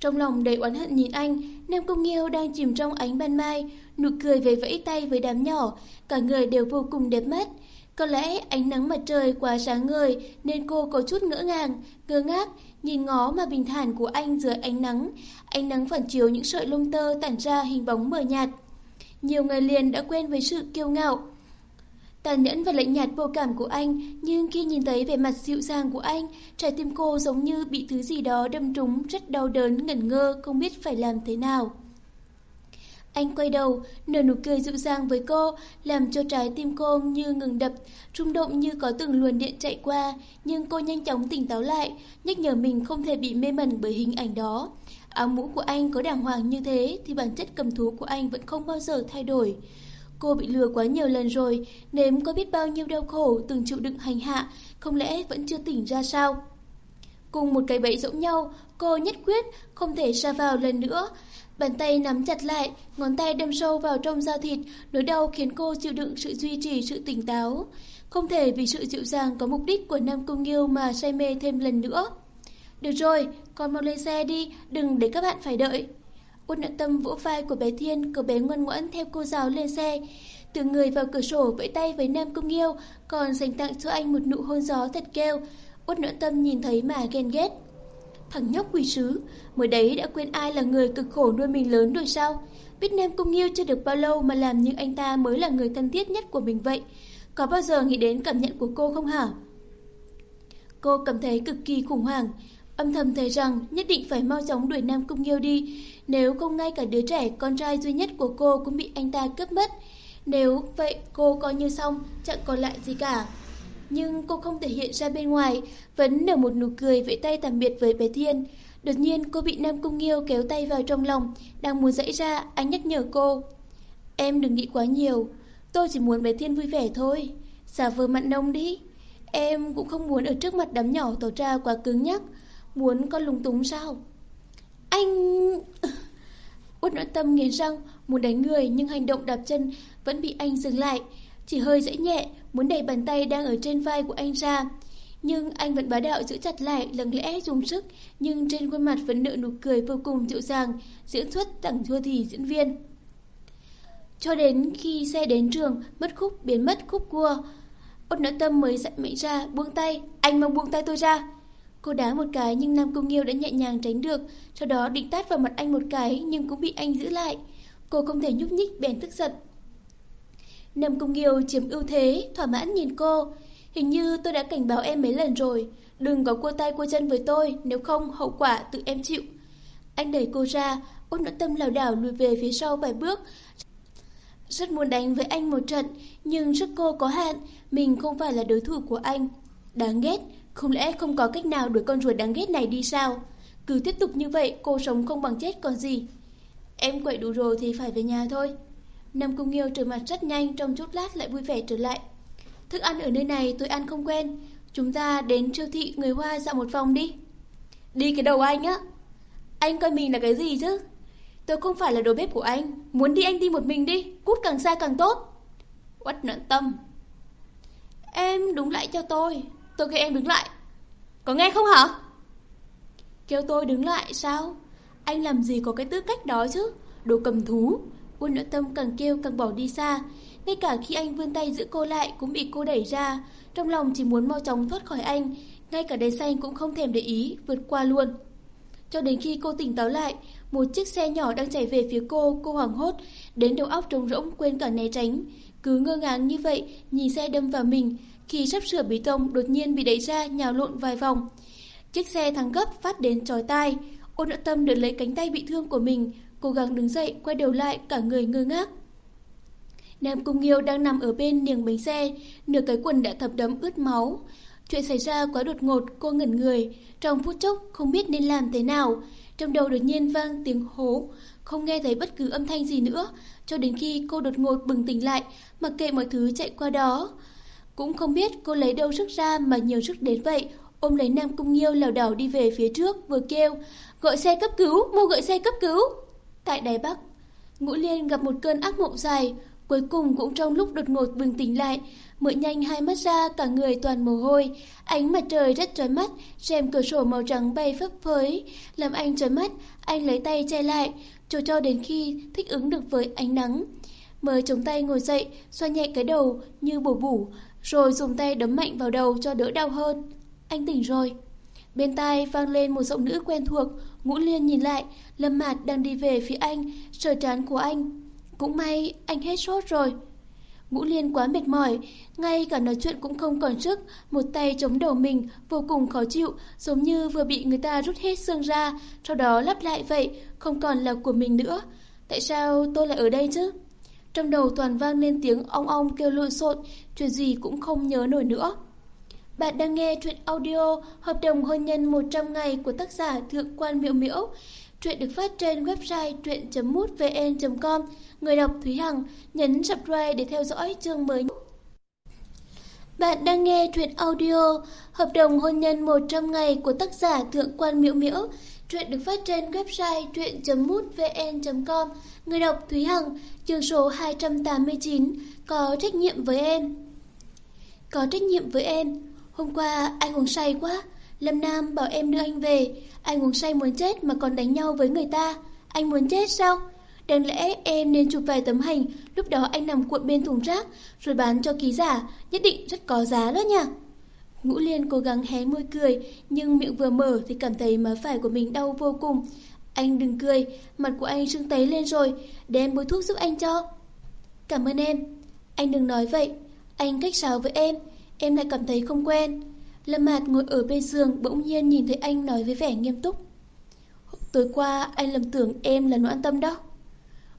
Trong lòng đầy oán hận nhìn anh, Nam Công Nghiêu đang chìm trong ánh ban mai, nụ cười về vẫy tay với đám nhỏ, cả người đều vô cùng đẹp mắt. Có lẽ ánh nắng mặt trời quá sáng ngời nên cô có chút ngỡ ngàng, ngơ ngác, nhìn ngó mà bình thản của anh dưới ánh nắng. Ánh nắng phản chiếu những sợi lông tơ tản ra hình bóng mờ nhạt. Nhiều ngày liền đã quen với sự kiêu ngạo. Tàn nhẫn và lạnh nhạt vô cảm của anh, nhưng khi nhìn thấy vẻ mặt dịu dàng của anh, trái tim cô giống như bị thứ gì đó đâm trúng, rất đau đớn, ngẩn ngơ, không biết phải làm thế nào. Anh quay đầu, nở nụ cười dịu dàng với cô, làm cho trái tim cô như ngừng đập, rung động như có từng luồn điện chạy qua, nhưng cô nhanh chóng tỉnh táo lại, nhắc nhở mình không thể bị mê mẩn bởi hình ảnh đó. Áo mũ của anh có đàng hoàng như thế thì bản chất cầm thú của anh vẫn không bao giờ thay đổi. Cô bị lừa quá nhiều lần rồi, nếm có biết bao nhiêu đau khổ từng chịu đựng hành hạ, không lẽ vẫn chưa tỉnh ra sao? Cùng một cái bẫy giống nhau, cô nhất quyết không thể xa vào lần nữa. Bàn tay nắm chặt lại, ngón tay đâm sâu vào trong da thịt, nỗi đau khiến cô chịu đựng sự duy trì sự tỉnh táo. Không thể vì sự dịu dàng có mục đích của Nam Cung Nghiêu mà say mê thêm lần nữa. Được rồi, con mau lên xe đi, đừng để các bạn phải đợi. Út nợ tâm vỗ vai của bé Thiên, cậu bé ngoan ngoãn theo cô giáo lên xe. Từ người vào cửa sổ vẫy tay với Nam Cung Nghiêu, còn dành tặng cho anh một nụ hôn gió thật kêu. Út nợ tâm nhìn thấy mà ghen ghét. Thằng nhóc quỷ sứ, mới đấy đã quên ai là người cực khổ nuôi mình lớn rồi sao? Biết Nam Cung yêu chưa được bao lâu mà làm như anh ta mới là người thân thiết nhất của mình vậy. Có bao giờ nghĩ đến cảm nhận của cô không hả? Cô cảm thấy cực kỳ khủng hoảng, âm thầm thề rằng nhất định phải mau chóng đuổi Nam Cung Nghiêu đi, nếu không ngay cả đứa trẻ con trai duy nhất của cô cũng bị anh ta cướp mất. Nếu vậy cô coi như xong, chẳng còn lại gì cả. Nhưng cô không thể hiện ra bên ngoài, vẫn nở một nụ cười vẫy tay tạm biệt với bé Thiên. Đột nhiên cô bị Nam Cung Nghiêu kéo tay vào trong lòng, đang muốn dãy ra, anh nhắc nhở cô. Em đừng nghĩ quá nhiều, tôi chỉ muốn bé Thiên vui vẻ thôi. Giả vờ mặn nông đi. Em cũng không muốn ở trước mặt đám nhỏ tỏ ra quá cứng nhắc. Muốn con lúng túng sao? Anh... Út nội tâm nghiến răng, muốn đánh người nhưng hành động đạp chân vẫn bị anh dừng lại. Chỉ hơi dãy nhẹ, muốn đẩy bàn tay đang ở trên vai của anh ra. Nhưng anh vẫn bá đạo giữ chặt lại, lặng lẽ dùng sức, nhưng trên khuôn mặt vẫn nở nụ cười vô cùng dịu dàng, diễn xuất chẳng thua thì diễn viên. Cho đến khi xe đến trường, mất khúc biến mất khúc cua. Út nỗi tâm mới dặn mạnh ra, buông tay, anh mong buông tay tôi ra. Cô đá một cái nhưng Nam Cung Nghiêu đã nhẹ nhàng tránh được, sau đó định tát vào mặt anh một cái nhưng cũng bị anh giữ lại. Cô không thể nhúc nhích bèn tức giận. Nam Cung Nghiêu chiếm ưu thế, thỏa mãn nhìn cô. Hình như tôi đã cảnh báo em mấy lần rồi, đừng có cua tay cua chân với tôi, nếu không hậu quả tự em chịu. Anh đẩy cô ra, ôn nội tâm lảo đảo lùi về phía sau vài bước. Rất muốn đánh với anh một trận, nhưng sức cô có hạn, mình không phải là đối thủ của anh. Đáng ghét, không lẽ không có cách nào đuổi con ruồi đáng ghét này đi sao? Cứ tiếp tục như vậy, cô sống không bằng chết còn gì. Em quậy đủ rồi thì phải về nhà thôi. Nam Cung Nghiêu trở mặt rất nhanh, trong chút lát lại vui vẻ trở lại. Thức ăn ở nơi này tôi ăn không quen, chúng ta đến siêu thị người Hoa dạo một vòng đi. Đi cái đầu anh á. Anh coi mình là cái gì chứ? Tôi không phải là đồ bếp của anh, muốn đi anh đi một mình đi, cút càng xa càng tốt. Quất nận tâm. Em đúng lại cho tôi, tôi kêu em đứng lại. Có nghe không hả? Kêu tôi đứng lại sao? Anh làm gì có cái tư cách đó chứ? Đồ cầm thú. Quân nội tâm càng kêu càng bỏ đi xa. Ngay cả khi anh vươn tay giữ cô lại cũng bị cô đẩy ra. Trong lòng chỉ muốn mau chóng thoát khỏi anh. Ngay cả đèn xanh cũng không thèm để ý, vượt qua luôn. Cho đến khi cô tỉnh táo lại, một chiếc xe nhỏ đang chạy về phía cô, cô hoảng hốt, đến đầu óc trống rỗng quên cả né tránh. Cứ ngơ ngác như vậy, nhìn xe đâm vào mình, khi sắp sửa bí tông đột nhiên bị đẩy ra nhào lộn vài vòng. Chiếc xe thắng gấp phát đến chói tai. Ôn nội tâm đỡ lấy cánh tay bị thương của mình, cố gắng đứng dậy, quay đầu lại, cả người ngơ ngác. Nam Cung Nghiêu đang nằm ở bên niềng bánh xe, nửa cái quần đã thập đẫm ướt máu. Chuyện xảy ra quá đột ngột, cô ngẩn người, trong phút chốc không biết nên làm thế nào. Trong đầu đột nhiên vang tiếng hố, không nghe thấy bất cứ âm thanh gì nữa, cho đến khi cô đột ngột bừng tỉnh lại, mặc kệ mọi thứ chạy qua đó. Cũng không biết cô lấy đâu sức ra mà nhiều sức đến vậy, ôm lấy Nam Cung Nghiêu lảo đảo đi về phía trước, vừa kêu, gọi xe cấp cứu, mau gọi xe cấp cứu. Tại Đài Bắc, Ngũ Liên gặp một cơn ác mộng dài, cuối cùng cũng trong lúc đột ngột bừng tỉnh lại, mở nhanh hai mắt ra, cả người toàn mồ hôi, ánh mặt trời rất chói mắt, rèm cửa sổ màu trắng bay phấp phới, làm anh chói mắt, anh lấy tay che lại, cho cho đến khi thích ứng được với ánh nắng. Mới chống tay ngồi dậy, xoa nhẹ cái đầu như bổ bủ, rồi dùng tay đấm mạnh vào đầu cho đỡ đau hơn. Anh tỉnh rồi. Bên tai vang lên một giọng nữ quen thuộc, Ngũ Liên nhìn lại, Lâm Mạt đang đi về phía anh, sờ trán của anh. Cũng may anh hết sốt rồi. Ngũ Liên quá mệt mỏi, ngay cả nói chuyện cũng không còn sức, một tay chống đầu mình, vô cùng khó chịu, giống như vừa bị người ta rút hết xương ra, sau đó lắp lại vậy, không còn là của mình nữa. Tại sao tôi lại ở đây chứ? Trong đầu toàn vang lên tiếng ong ong kêu lộn xộn, chuyện gì cũng không nhớ nổi nữa. Bạn đang nghe truyện audio Hợp đồng hôn nhân 100 ngày của tác giả Thượng quan Miễu Miễu. truyện được phát trên website truyện.mútvn.com. Người đọc Thúy Hằng nhấn subscribe để theo dõi chương mới. Bạn đang nghe truyện audio Hợp đồng hôn nhân 100 ngày của tác giả Thượng quan Miễu Miễu. Truyện được phát trên website truyện.mútvn.com. Người đọc Thúy Hằng, chương số 289, có trách nhiệm với em. Có trách nhiệm với em. Hôm qua anh uống say quá, Lâm Nam bảo em đưa anh về, anh uống say muốn chết mà còn đánh nhau với người ta. Anh muốn chết sao? Đáng lẽ em nên chụp vài tấm hình, lúc đó anh nằm cuộn bên thùng rác, rồi bán cho ký giả, nhất định rất có giá đó nha. Ngũ Liên cố gắng hé môi cười, nhưng miệng vừa mở thì cảm thấy má phải của mình đau vô cùng. Anh đừng cười, mặt của anh sưng tấy lên rồi, để em bôi thuốc giúp anh cho. Cảm ơn em. Anh đừng nói vậy, anh cách sáo với em, em lại cảm thấy không quen. Lâm Mạt ngồi ở bên giường bỗng nhiên nhìn thấy anh nói với vẻ nghiêm túc. Tối qua anh lầm tưởng em là noãn tâm đó.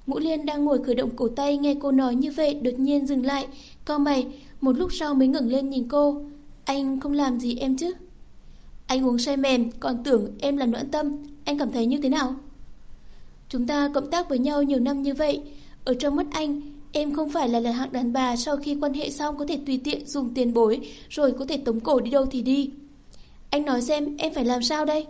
Ngũ Liên đang ngồi cử động cổ tay nghe cô nói như vậy đột nhiên dừng lại, co mày, một lúc sau mới ngẩng lên nhìn cô. Anh không làm gì em chứ? Anh uống say mềm, còn tưởng em là noãn tâm, anh cảm thấy như thế nào? Chúng ta cộng tác với nhau nhiều năm như vậy, ở trong mắt anh, em không phải là là hạng đàn bà sau khi quan hệ xong có thể tùy tiện dùng tiền bối, rồi có thể tống cổ đi đâu thì đi. Anh nói xem em phải làm sao đây?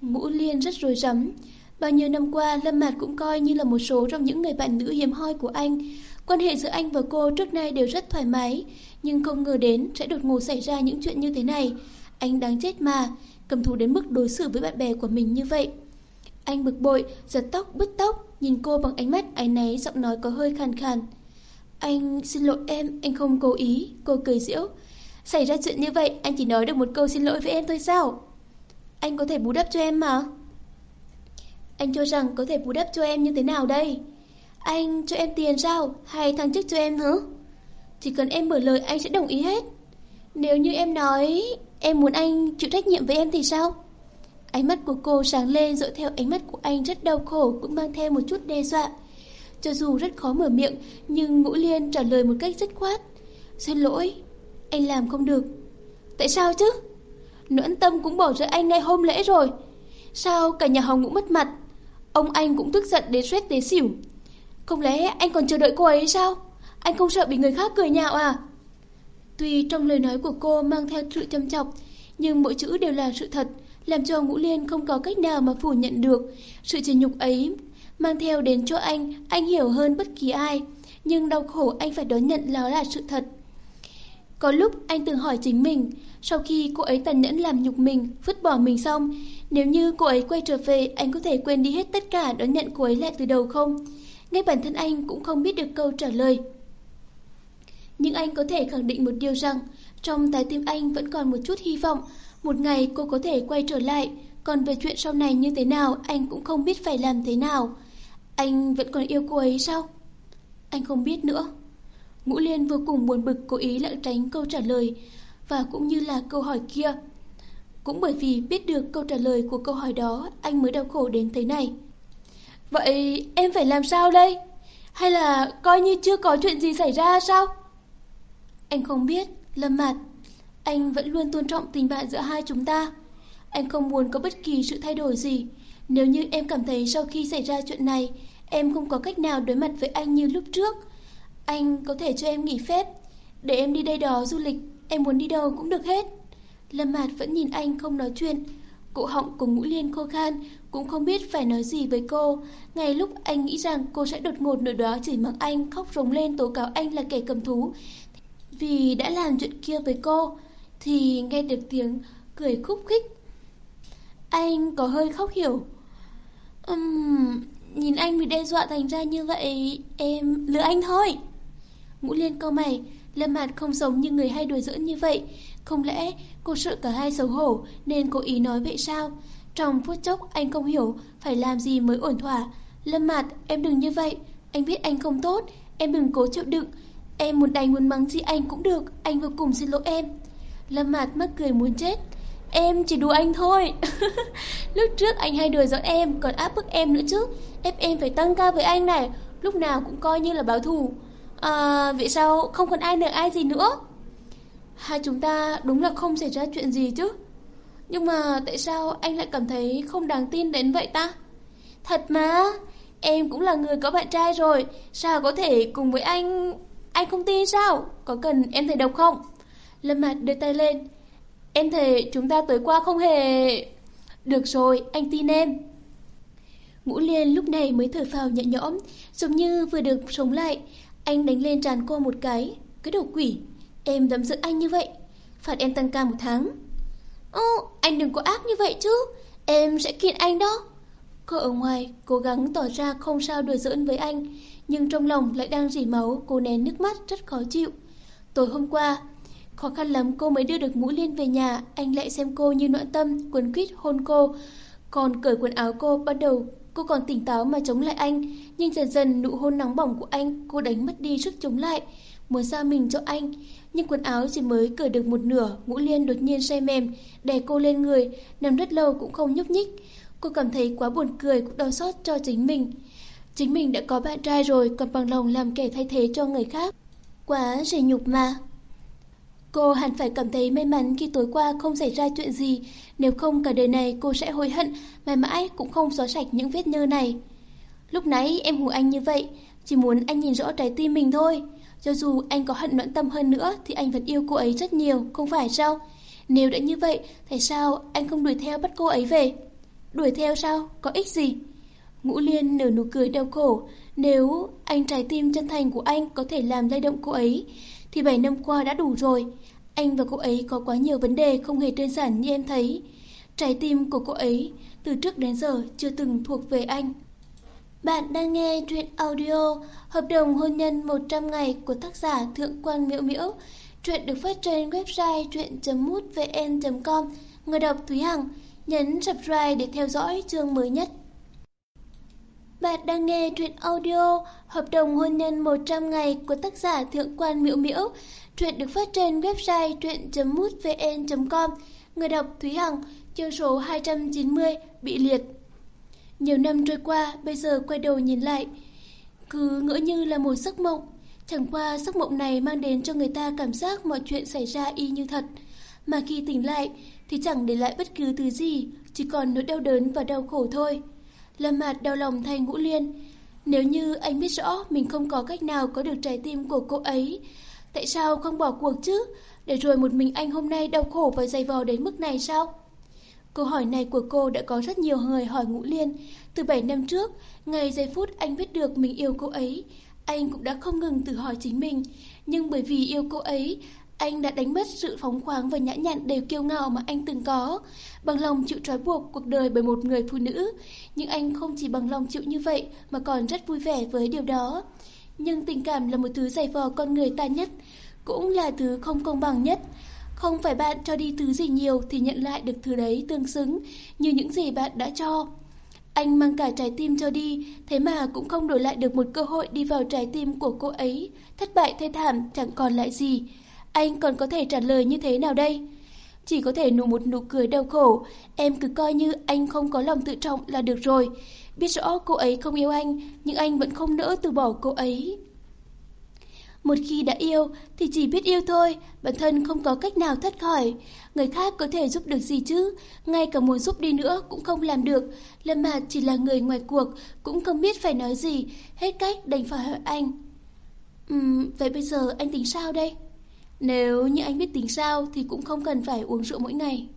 Ngũ Liên rất rối rắm. Bao nhiêu năm qua, Lâm Mạt cũng coi như là một số trong những người bạn nữ hiếm hoi của anh. Quan hệ giữa anh và cô trước nay đều rất thoải mái, nhưng không ngờ đến sẽ đột ngột xảy ra những chuyện như thế này. Anh đáng chết mà, cầm thú đến mức đối xử với bạn bè của mình như vậy. Anh bực bội, giật tóc, bứt tóc, nhìn cô bằng ánh mắt áy náy, giọng nói có hơi khàn khàn. Anh xin lỗi em, anh không cố ý, cô cười giễu. Xảy ra chuyện như vậy, anh chỉ nói được một câu xin lỗi với em thôi sao? Anh có thể bù đắp cho em mà. Anh cho rằng có thể bù đắp cho em như thế nào đây? Anh cho em tiền sao? Hay thăng chức cho em nữa? Chỉ cần em mở lời anh sẽ đồng ý hết. Nếu như em nói em muốn anh chịu trách nhiệm với em thì sao? Ánh mắt của cô sáng lên dựa theo ánh mắt của anh rất đau khổ cũng mang theo một chút đe dọa. Cho dù rất khó mở miệng nhưng Ngũ Liên trả lời một cách dứt khoát. Xin lỗi, anh làm không được. Tại sao chứ? Noãn tâm cũng bỏ rơi anh ngay hôm lễ rồi. Sao cả nhà họ ngũ mất mặt? Ông anh cũng tức giận đến suýt tế xỉu. Không lẽ anh còn chờ đợi cô ấy sao? Anh không sợ bị người khác cười nhạo à? Tuy trong lời nói của cô mang theo sự châm chọc, nhưng mỗi chữ đều là sự thật, làm cho Ngũ Liên không có cách nào mà phủ nhận được. Sự chỉ nhục ấy mang theo đến cho anh, anh hiểu hơn bất kỳ ai. Nhưng đau khổ anh phải đón nhận đó là sự thật. Có lúc anh từng hỏi chính mình, sau khi cô ấy tàn nhẫn làm nhục mình, vứt bỏ mình xong, nếu như cô ấy quay trở về, anh có thể quên đi hết tất cả đón nhận cô ấy lại từ đầu không? Ngay bản thân anh cũng không biết được câu trả lời. Nhưng anh có thể khẳng định một điều rằng, trong trái tim anh vẫn còn một chút hy vọng, một ngày cô có thể quay trở lại, còn về chuyện sau này như thế nào anh cũng không biết phải làm thế nào. Anh vẫn còn yêu cô ấy sao? Anh không biết nữa. Ngũ Liên vô cùng buồn bực cố ý lặng tránh câu trả lời và cũng như là câu hỏi kia. Cũng bởi vì biết được câu trả lời của câu hỏi đó, anh mới đau khổ đến thế này. Vậy em phải làm sao đây? Hay là coi như chưa có chuyện gì xảy ra sao? Anh không biết, Lâm Mạt. Anh vẫn luôn tôn trọng tình bạn giữa hai chúng ta. Anh không muốn có bất kỳ sự thay đổi gì. Nếu như em cảm thấy sau khi xảy ra chuyện này, em không có cách nào đối mặt với anh như lúc trước, anh có thể cho em nghỉ phép, để em đi đây đó du lịch, em muốn đi đâu cũng được hết. Lâm Mạt vẫn nhìn anh không nói chuyện, Cụ họng của Ngũ Liên khô khan, cũng không biết phải nói gì với cô. Ngay lúc anh nghĩ rằng cô sẽ đột ngột nổi đó chỉ mắng anh, khóc rống lên tố cáo anh là kẻ cầm thú. Vì đã làm chuyện kia với cô, thì nghe được tiếng cười khúc khích. Anh có hơi khóc hiểu. Uhm, nhìn anh bị đe dọa thành ra như vậy, em lừa anh thôi. Ngũ Liên câu mày, Lâm Mạt không giống như người hay đùa giỡn như vậy. Không lẽ cô sợ cả hai xấu hổ nên cố ý nói vậy sao? Trong phút chốc anh không hiểu phải làm gì mới ổn thỏa. Lâm Mạt, em đừng như vậy. Anh biết anh không tốt, em đừng cố chịu đựng. Em muốn đánh muốn mắng gì anh cũng được, anh vô cùng xin lỗi em. Lâm Mạt mắc cười muốn chết. Em chỉ đùa anh thôi. Lúc trước anh hay đùa giỡn em, còn áp bức em nữa chứ. Ép em phải tăng ca với anh này, lúc nào cũng coi như là báo thù. À, vậy sao không còn ai nợ ai gì nữa? Hai chúng ta đúng là không xảy ra chuyện gì chứ. Nhưng mà tại sao anh lại cảm thấy không đáng tin đến vậy ta? Thật mà, em cũng là người có bạn trai rồi, sao có thể cùng với anh... Anh không tin sao? Có cần em thầy độc không? Lâm Mạt đưa tay lên. Em thề chúng ta tới qua không hề... Được rồi, anh tin em. Ngũ Liên lúc này mới thở phào nhẹ nhõm, giống như vừa được sống lại. Anh đánh lên tràn cô một cái. Cái đồ quỷ, em dám giữ anh như vậy. Phạt em tăng ca một tháng. Ô, anh đừng có ác như vậy chứ. Em sẽ kiện anh đó. Cô ở ngoài cố gắng tỏ ra không sao đùa giỡn với anh, nhưng trong lòng lại đang rỉ máu, cô nén nước mắt rất khó chịu. Tối hôm qua, khó khăn lắm cô mới đưa được Ngũ Liên về nhà, anh lại xem cô như nỗi tâm, quấn quýt hôn cô. Còn cởi quần áo cô, bắt đầu cô còn tỉnh táo mà chống lại anh, nhưng dần dần nụ hôn nóng bỏng của anh cô đánh mất đi sức chống lại, muốn giao mình cho anh. Nhưng quần áo chỉ mới cởi được một nửa, Ngũ Liên đột nhiên say mềm, đè cô lên người, nằm rất lâu cũng không nhúc nhích. Cô cảm thấy quá buồn cười cũng đau xót cho chính mình. Chính mình đã có bạn trai rồi còn bằng lòng làm kẻ thay thế cho người khác. Quá rỉ nhục mà. Cô hẳn phải cảm thấy may mắn khi tối qua không xảy ra chuyện gì, nếu không cả đời này cô sẽ hối hận, mãi mãi cũng không xóa sạch những vết nhơ này. Lúc nãy em hù anh như vậy, chỉ muốn anh nhìn rõ trái tim mình thôi. Cho dù anh có hận noãn tâm hơn nữa thì anh vẫn yêu cô ấy rất nhiều, không phải sao? Nếu đã như vậy, tại sao anh không đuổi theo bắt cô ấy về? Đuổi theo sao? Có ích gì? Ngũ Liên nở nụ cười đau khổ. Nếu anh trái tim chân thành của anh có thể làm lay động cô ấy, thì 7 năm qua đã đủ rồi. Anh và cô ấy có quá nhiều vấn đề không hề đơn giản như em thấy. Trái tim của cô ấy từ trước đến giờ chưa từng thuộc về anh. Bạn đang nghe truyện audio Hợp đồng hôn nhân 100 ngày của tác giả Thượng quan Miễu Miễu. Truyện được phát trên website truyện.mútvn.com. Người đọc Thúy Hằng nhấn subscribe để theo dõi chương mới nhất. Bạn đang nghe truyện audio Hợp đồng hôn nhân 100 ngày của tác giả Thượng quan Miễu Miễu. Truyện được phát trên website truyện.mútvn.com. Người đọc Thúy Hằng, chương số 290 bị liệt. Nhiều năm trôi qua, bây giờ quay đầu nhìn lại, cứ ngỡ như là một giấc mộng. Chẳng qua giấc mộng này mang đến cho người ta cảm giác mọi chuyện xảy ra y như thật. Mà khi tỉnh lại thì chẳng để lại bất cứ thứ gì, chỉ còn nỗi đau đớn và đau khổ thôi. Lâm Mạt đau lòng thay Ngũ Liên. Nếu như anh biết rõ mình không có cách nào có được trái tim của cô ấy, tại sao không bỏ cuộc chứ? Để rồi một mình anh hôm nay đau khổ và dày vò đến mức này sao? Câu hỏi này của cô đã có rất nhiều người hỏi Ngũ Liên. Từ 7 năm trước, ngày giây phút anh biết được mình yêu cô ấy, anh cũng đã không ngừng tự hỏi chính mình. Nhưng bởi vì yêu cô ấy, anh đã đánh mất sự phóng khoáng và nhã nhặn đều kiêu ngạo mà anh từng có. Bằng lòng chịu trói buộc cuộc đời bởi một người phụ nữ. Nhưng anh không chỉ bằng lòng chịu như vậy mà còn rất vui vẻ với điều đó. Nhưng tình cảm là một thứ dày vò con người ta nhất, cũng là thứ không công bằng nhất. Không phải bạn cho đi thứ gì nhiều thì nhận lại được thứ đấy tương xứng như những gì bạn đã cho. Anh mang cả trái tim cho đi, thế mà cũng không đổi lại được một cơ hội đi vào trái tim của cô ấy. Thất bại thê thảm chẳng còn lại gì. Anh còn có thể trả lời như thế nào đây? chỉ có thể nụ một nụ cười đau khổ. Em cứ coi như anh không có lòng tự trọng là được rồi. Biết rõ cô ấy không yêu anh, nhưng anh vẫn không nỡ từ bỏ cô ấy. Một khi đã yêu thì chỉ biết yêu thôi, bản thân không có cách nào thoát khỏi. Người khác có thể giúp được gì chứ, ngay cả muốn giúp đi nữa cũng không làm được. Lâm Mạt chỉ là người ngoài cuộc, cũng không biết phải nói gì, hết cách đành phải hỏi anh. Ừm, vậy bây giờ anh tính sao đây? Nếu như anh biết tính sao thì cũng không cần phải uống rượu mỗi ngày.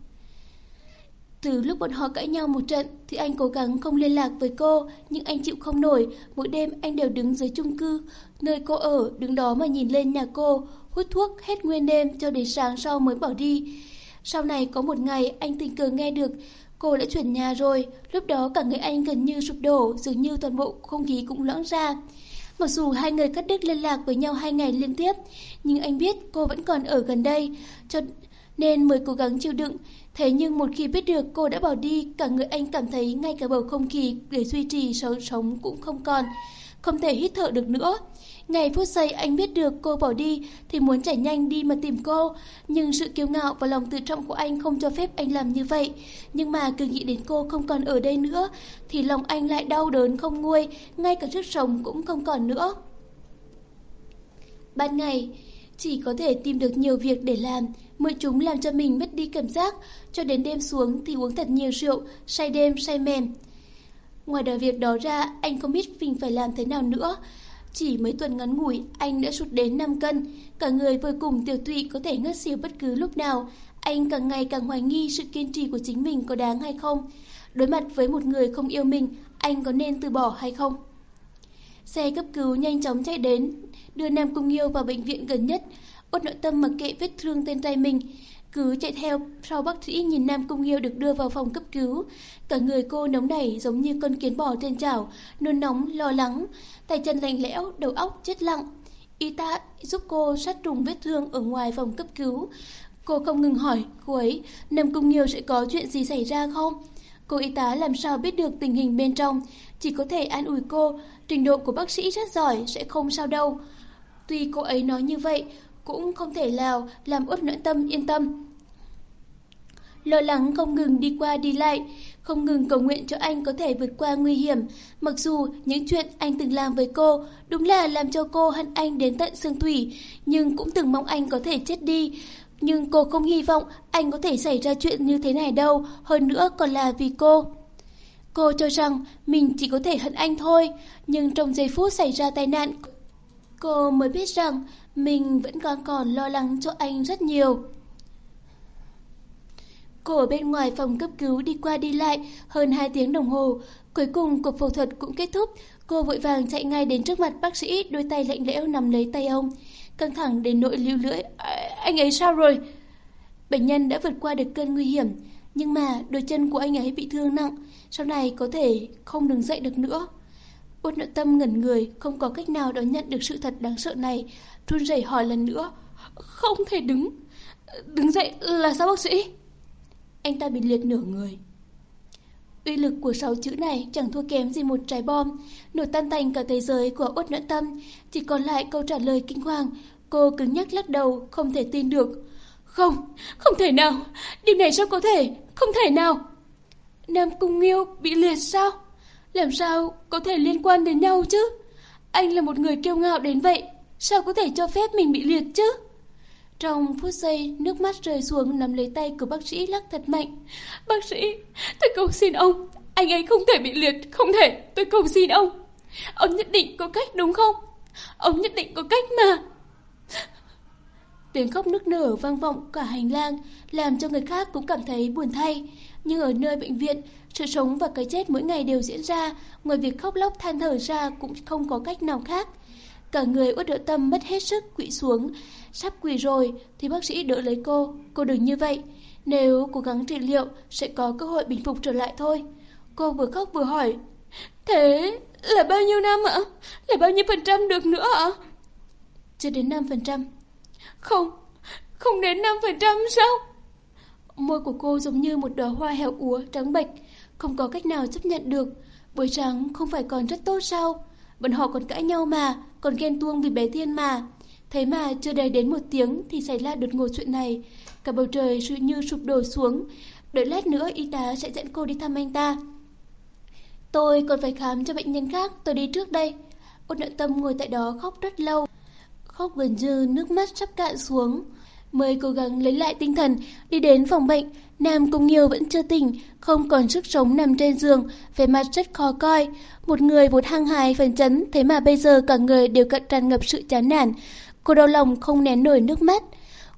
Từ lúc bọn họ cãi nhau một trận thì anh cố gắng không liên lạc với cô, nhưng anh chịu không nổi, mỗi đêm anh đều đứng dưới chung cư, nơi cô ở, đứng đó mà nhìn lên nhà cô, hút thuốc hết nguyên đêm cho đến sáng sau mới bỏ đi. Sau này có một ngày anh tình cờ nghe được cô đã chuyển nhà rồi, lúc đó cả người anh gần như sụp đổ, dường như toàn bộ không khí cũng loãng ra. Mặc dù hai người cắt đứt liên lạc với nhau hai ngày liên tiếp, nhưng anh biết cô vẫn còn ở gần đây, cho nên mới cố gắng chịu đựng. Thế nhưng một khi biết được cô đã bỏ đi, cả người anh cảm thấy ngay cả bầu không khí để duy trì sự sống cũng không còn, không thể hít thở được nữa. Ngày phút giây anh biết được cô bỏ đi thì muốn chạy nhanh đi mà tìm cô, nhưng sự kiêu ngạo và lòng tự trọng của anh không cho phép anh làm như vậy. Nhưng mà cứ nghĩ đến cô không còn ở đây nữa thì lòng anh lại đau đớn không nguôi, ngay cả sức sống cũng không còn nữa. Ban ngày, chỉ có thể tìm được nhiều việc để làm, mượn chúng làm cho mình mất đi cảm giác, cho đến đêm xuống thì uống thật nhiều rượu, say đêm, say mềm. Ngoài đời việc đó ra, anh không biết mình phải làm thế nào nữa. Chỉ mấy tuần ngắn ngủi, anh đã sụt đến 5 cân, cả người vừa cùng tiểu tụy có thể ngất xỉu bất cứ lúc nào. Anh càng ngày càng hoài nghi sự kiên trì của chính mình có đáng hay không. Đối mặt với một người không yêu mình, anh có nên từ bỏ hay không? Xe cấp cứu nhanh chóng chạy đến, đưa Nam Cung Yêu vào bệnh viện gần nhất. Út nội tâm mặc kệ vết thương trên tay mình, cứ chạy theo sau bác sĩ nhìn Nam Cung Nghiêu được đưa vào phòng cấp cứu. Cả người cô nóng nảy giống như con kiến bò trên chảo, nôn nóng, lo lắng, tay chân lạnh lẽo, đầu óc chết lặng. Y tá giúp cô sát trùng vết thương ở ngoài phòng cấp cứu. Cô không ngừng hỏi cô ấy Nam Cung Nghiêu sẽ có chuyện gì xảy ra không? Cô y tá làm sao biết được tình hình bên trong, chỉ có thể an ủi cô, trình độ của bác sĩ rất giỏi, sẽ không sao đâu. Tuy cô ấy nói như vậy, cũng không thể nào làm út nội tâm yên tâm. Lo lắng không ngừng đi qua đi lại, không ngừng cầu nguyện cho anh có thể vượt qua nguy hiểm. Mặc dù những chuyện anh từng làm với cô đúng là làm cho cô hận anh đến tận xương thủy, nhưng cũng từng mong anh có thể chết đi. Nhưng cô không hy vọng anh có thể xảy ra chuyện như thế này đâu, hơn nữa còn là vì cô. Cô cho rằng mình chỉ có thể hận anh thôi, nhưng trong giây phút xảy ra tai nạn, cô mới biết rằng mình vẫn còn còn lo lắng cho anh rất nhiều. Cô ở bên ngoài phòng cấp cứu đi qua đi lại hơn 2 tiếng đồng hồ. Cuối cùng cuộc phẫu thuật cũng kết thúc. Cô vội vàng chạy ngay đến trước mặt bác sĩ, đôi tay lạnh lẽo nắm lấy tay ông. Căng thẳng đến nỗi lưu lưỡi. À, anh ấy sao rồi? Bệnh nhân đã vượt qua được cơn nguy hiểm. Nhưng mà đôi chân của anh ấy bị thương nặng. Sau này có thể không đứng dậy được nữa. Út nội tâm ngẩn người, không có cách nào đón nhận được sự thật đáng sợ này. Run rẩy hỏi lần nữa. Không thể đứng. Đứng dậy là sao bác sĩ? Anh ta bị liệt nửa người. Uy lực của sáu chữ này chẳng thua kém gì một trái bom, nổ tan tành cả thế giới của Út Nhẫn Tâm. Chỉ còn lại câu trả lời kinh hoàng. Cô cứng nhắc lắc đầu, không thể tin được. Không, không thể nào. Điều này sao có thể? Không thể nào. Nam Cung Nghiêu bị liệt sao? Làm sao có thể liên quan đến nhau chứ? Anh là một người kiêu ngạo đến vậy, sao có thể cho phép mình bị liệt chứ? Trong phút giây, nước mắt rơi xuống nắm lấy tay của bác sĩ lắc thật mạnh. Bác sĩ, tôi cầu xin ông, anh ấy không thể bị liệt, không thể, tôi cầu xin ông. Ông nhất định có cách đúng không? Ông nhất định có cách mà. Tiếng khóc nức nở vang vọng cả hành lang, làm cho người khác cũng cảm thấy buồn thay. Nhưng ở nơi bệnh viện, sự sống và cái chết mỗi ngày đều diễn ra, ngoài việc khóc lóc than thở ra cũng không có cách nào khác. Cả người uất đỡ tâm mất hết sức quỵ xuống, sắp quỳ rồi thì bác sĩ đỡ lấy cô, cô đừng như vậy. Nếu cố gắng trị liệu sẽ có cơ hội bình phục trở lại thôi. Cô vừa khóc vừa hỏi, thế là bao nhiêu năm ạ? Là bao nhiêu phần trăm được nữa ạ? Chưa đến 5 phần trăm. Không, không đến 5 phần trăm sao? Môi của cô giống như một đóa hoa héo úa trắng bệch, không có cách nào chấp nhận được. Buổi trắng không phải còn rất tốt sao? Bọn họ còn cãi nhau mà, còn ghen tuông vì bé Thiên mà. Thế mà chưa đầy đến một tiếng thì xảy ra đột ngột chuyện này. Cả bầu trời như sụp đổ xuống. Đợi lát nữa y tá sẽ dẫn cô đi thăm anh ta. Tôi còn phải khám cho bệnh nhân khác, tôi đi trước đây. Ôn nợ tâm ngồi tại đó khóc rất lâu. Khóc gần như nước mắt sắp cạn xuống. Mới cố gắng lấy lại tinh thần, đi đến phòng bệnh. Nam Cung Nghiêu vẫn chưa tỉnh, không còn sức sống nằm trên giường, vẻ mặt rất khó coi. Một người vốn hăng hái phấn chấn, thế mà bây giờ cả người đều cận tràn ngập sự chán nản. Cô đau lòng không nén nổi nước mắt.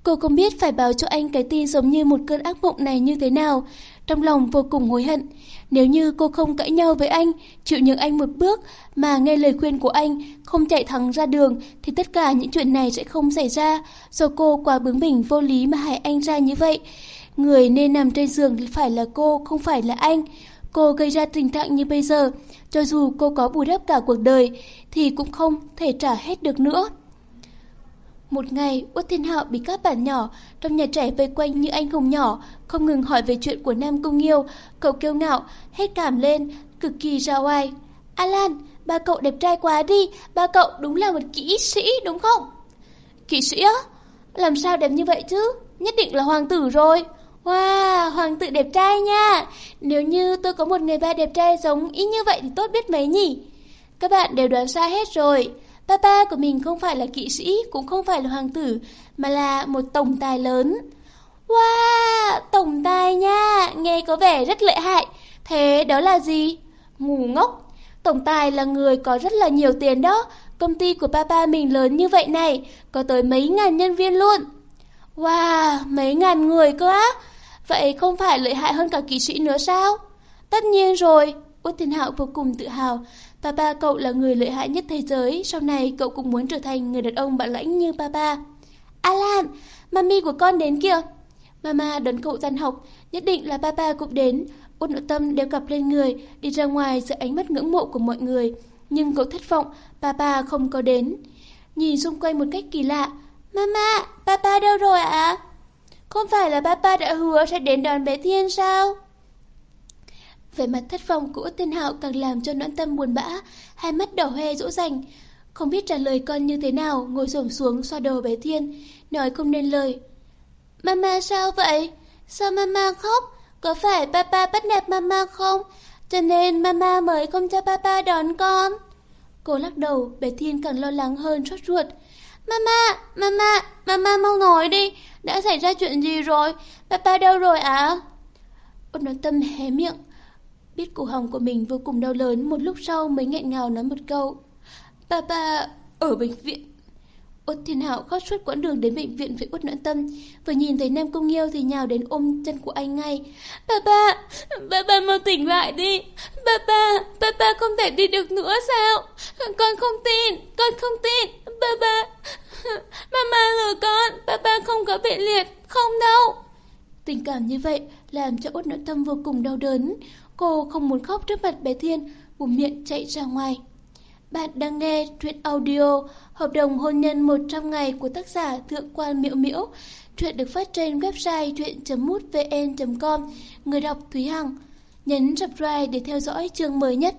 Cô không biết phải báo cho anh cái tin giống như một cơn ác mộng này như thế nào. Trong lòng vô cùng hối hận. Nếu như cô không cãi nhau với anh, chịu nhường anh một bước, mà nghe lời khuyên của anh, không chạy thẳng ra đường, thì tất cả những chuyện này sẽ không xảy ra. Do cô quá bướng bỉnh vô lý mà hại anh ra như vậy. Người nên nằm trên giường phải là cô, không phải là anh. Cô gây ra tình trạng như bây giờ, cho dù cô có bù đắp cả cuộc đời, thì cũng không thể trả hết được nữa. Một ngày, Uất Thiên Hạo bị các bạn nhỏ trong nhà trẻ vây quanh như anh hùng nhỏ, không ngừng hỏi về chuyện của Nam Cung Nghiêu. Cậu kiêu ngạo, hết cảm lên, cực kỳ ra oai. Alan, ba cậu đẹp trai quá đi, ba cậu đúng là một kỹ sĩ đúng không? Kỹ sĩ á? Làm sao đẹp như vậy chứ? Nhất định là hoàng tử rồi. Wow, hoàng tử đẹp trai nha. Nếu như tôi có một người ba đẹp trai giống ý như vậy thì tốt biết mấy nhỉ? Các bạn đều đoán sai hết rồi. Papa của mình không phải là kỵ sĩ, cũng không phải là hoàng tử, mà là một tổng tài lớn. Wow, tổng tài nha, nghe có vẻ rất lợi hại. Thế đó là gì? Ngủ ngốc. Tổng tài là người có rất là nhiều tiền đó. Công ty của papa mình lớn như vậy này, có tới mấy ngàn nhân viên luôn. Wow, mấy ngàn người cơ á. Vậy không phải lợi hại hơn cả kỹ sĩ nữa sao? Tất nhiên rồi, Út Thiên Hạo vô cùng tự hào. Papa cậu là người lợi hại nhất thế giới, sau này cậu cũng muốn trở thành người đàn ông bản lãnh như papa. Alan, mami của con đến kìa. Mama đón cậu tan học, nhất định là papa cũng đến. Út nội tâm đeo cặp lên người, đi ra ngoài giữa ánh mắt ngưỡng mộ của mọi người. Nhưng cậu thất vọng, papa không có đến. Nhìn xung quanh một cách kỳ lạ. Mama, papa đâu rồi ạ? Không phải là papa đã hứa sẽ đến đón bé Thiên sao? Về mặt thất vọng của Tên Hạo càng làm cho noãn tâm buồn bã, hai mắt đỏ hoe dỗ dành. Không biết trả lời con như thế nào, ngồi xổm xuống xoa đầu bé Thiên, nói không nên lời. Mama sao vậy? Sao mama khóc? Có phải papa bắt nạt mama không? Cho nên mama mới không cho papa đón con. Cô lắc đầu, bé Thiên càng lo lắng hơn sốt ruột. Mama, mama, mama mau nói đi, đã xảy ra chuyện gì rồi? Papa đâu rồi ạ? À? Ôn nói tâm hé miệng, Biết cổ hồng của mình vô cùng đau lớn Một lúc sau mới nghẹn ngào nói một câu Papa ở bệnh viện Út Thiên Hạo khóc suốt quãng đường đến bệnh viện với Út Noãn Tâm. Vừa nhìn thấy Nam Công Nghiêu thì nhào đến ôm chân của anh ngay. Papa, papa mau tỉnh lại đi. Papa, papa không thể đi được nữa sao? Con không tin, con không tin. Papa, mama lừa con. Papa không có bị liệt, không đâu. Tình cảm như vậy làm cho Út Noãn Tâm vô cùng đau đớn. Cô không muốn khóc trước mặt bé Thiên, buồn miệng chạy ra ngoài. Bạn đang nghe truyện audio Hợp đồng hôn nhân 100 ngày của tác giả Thượng quan Miễu Miễu. Truyện được phát trên website truyện.mútvn.com. Người đọc Thúy Hằng. Nhấn subscribe để theo dõi chương mới nhất.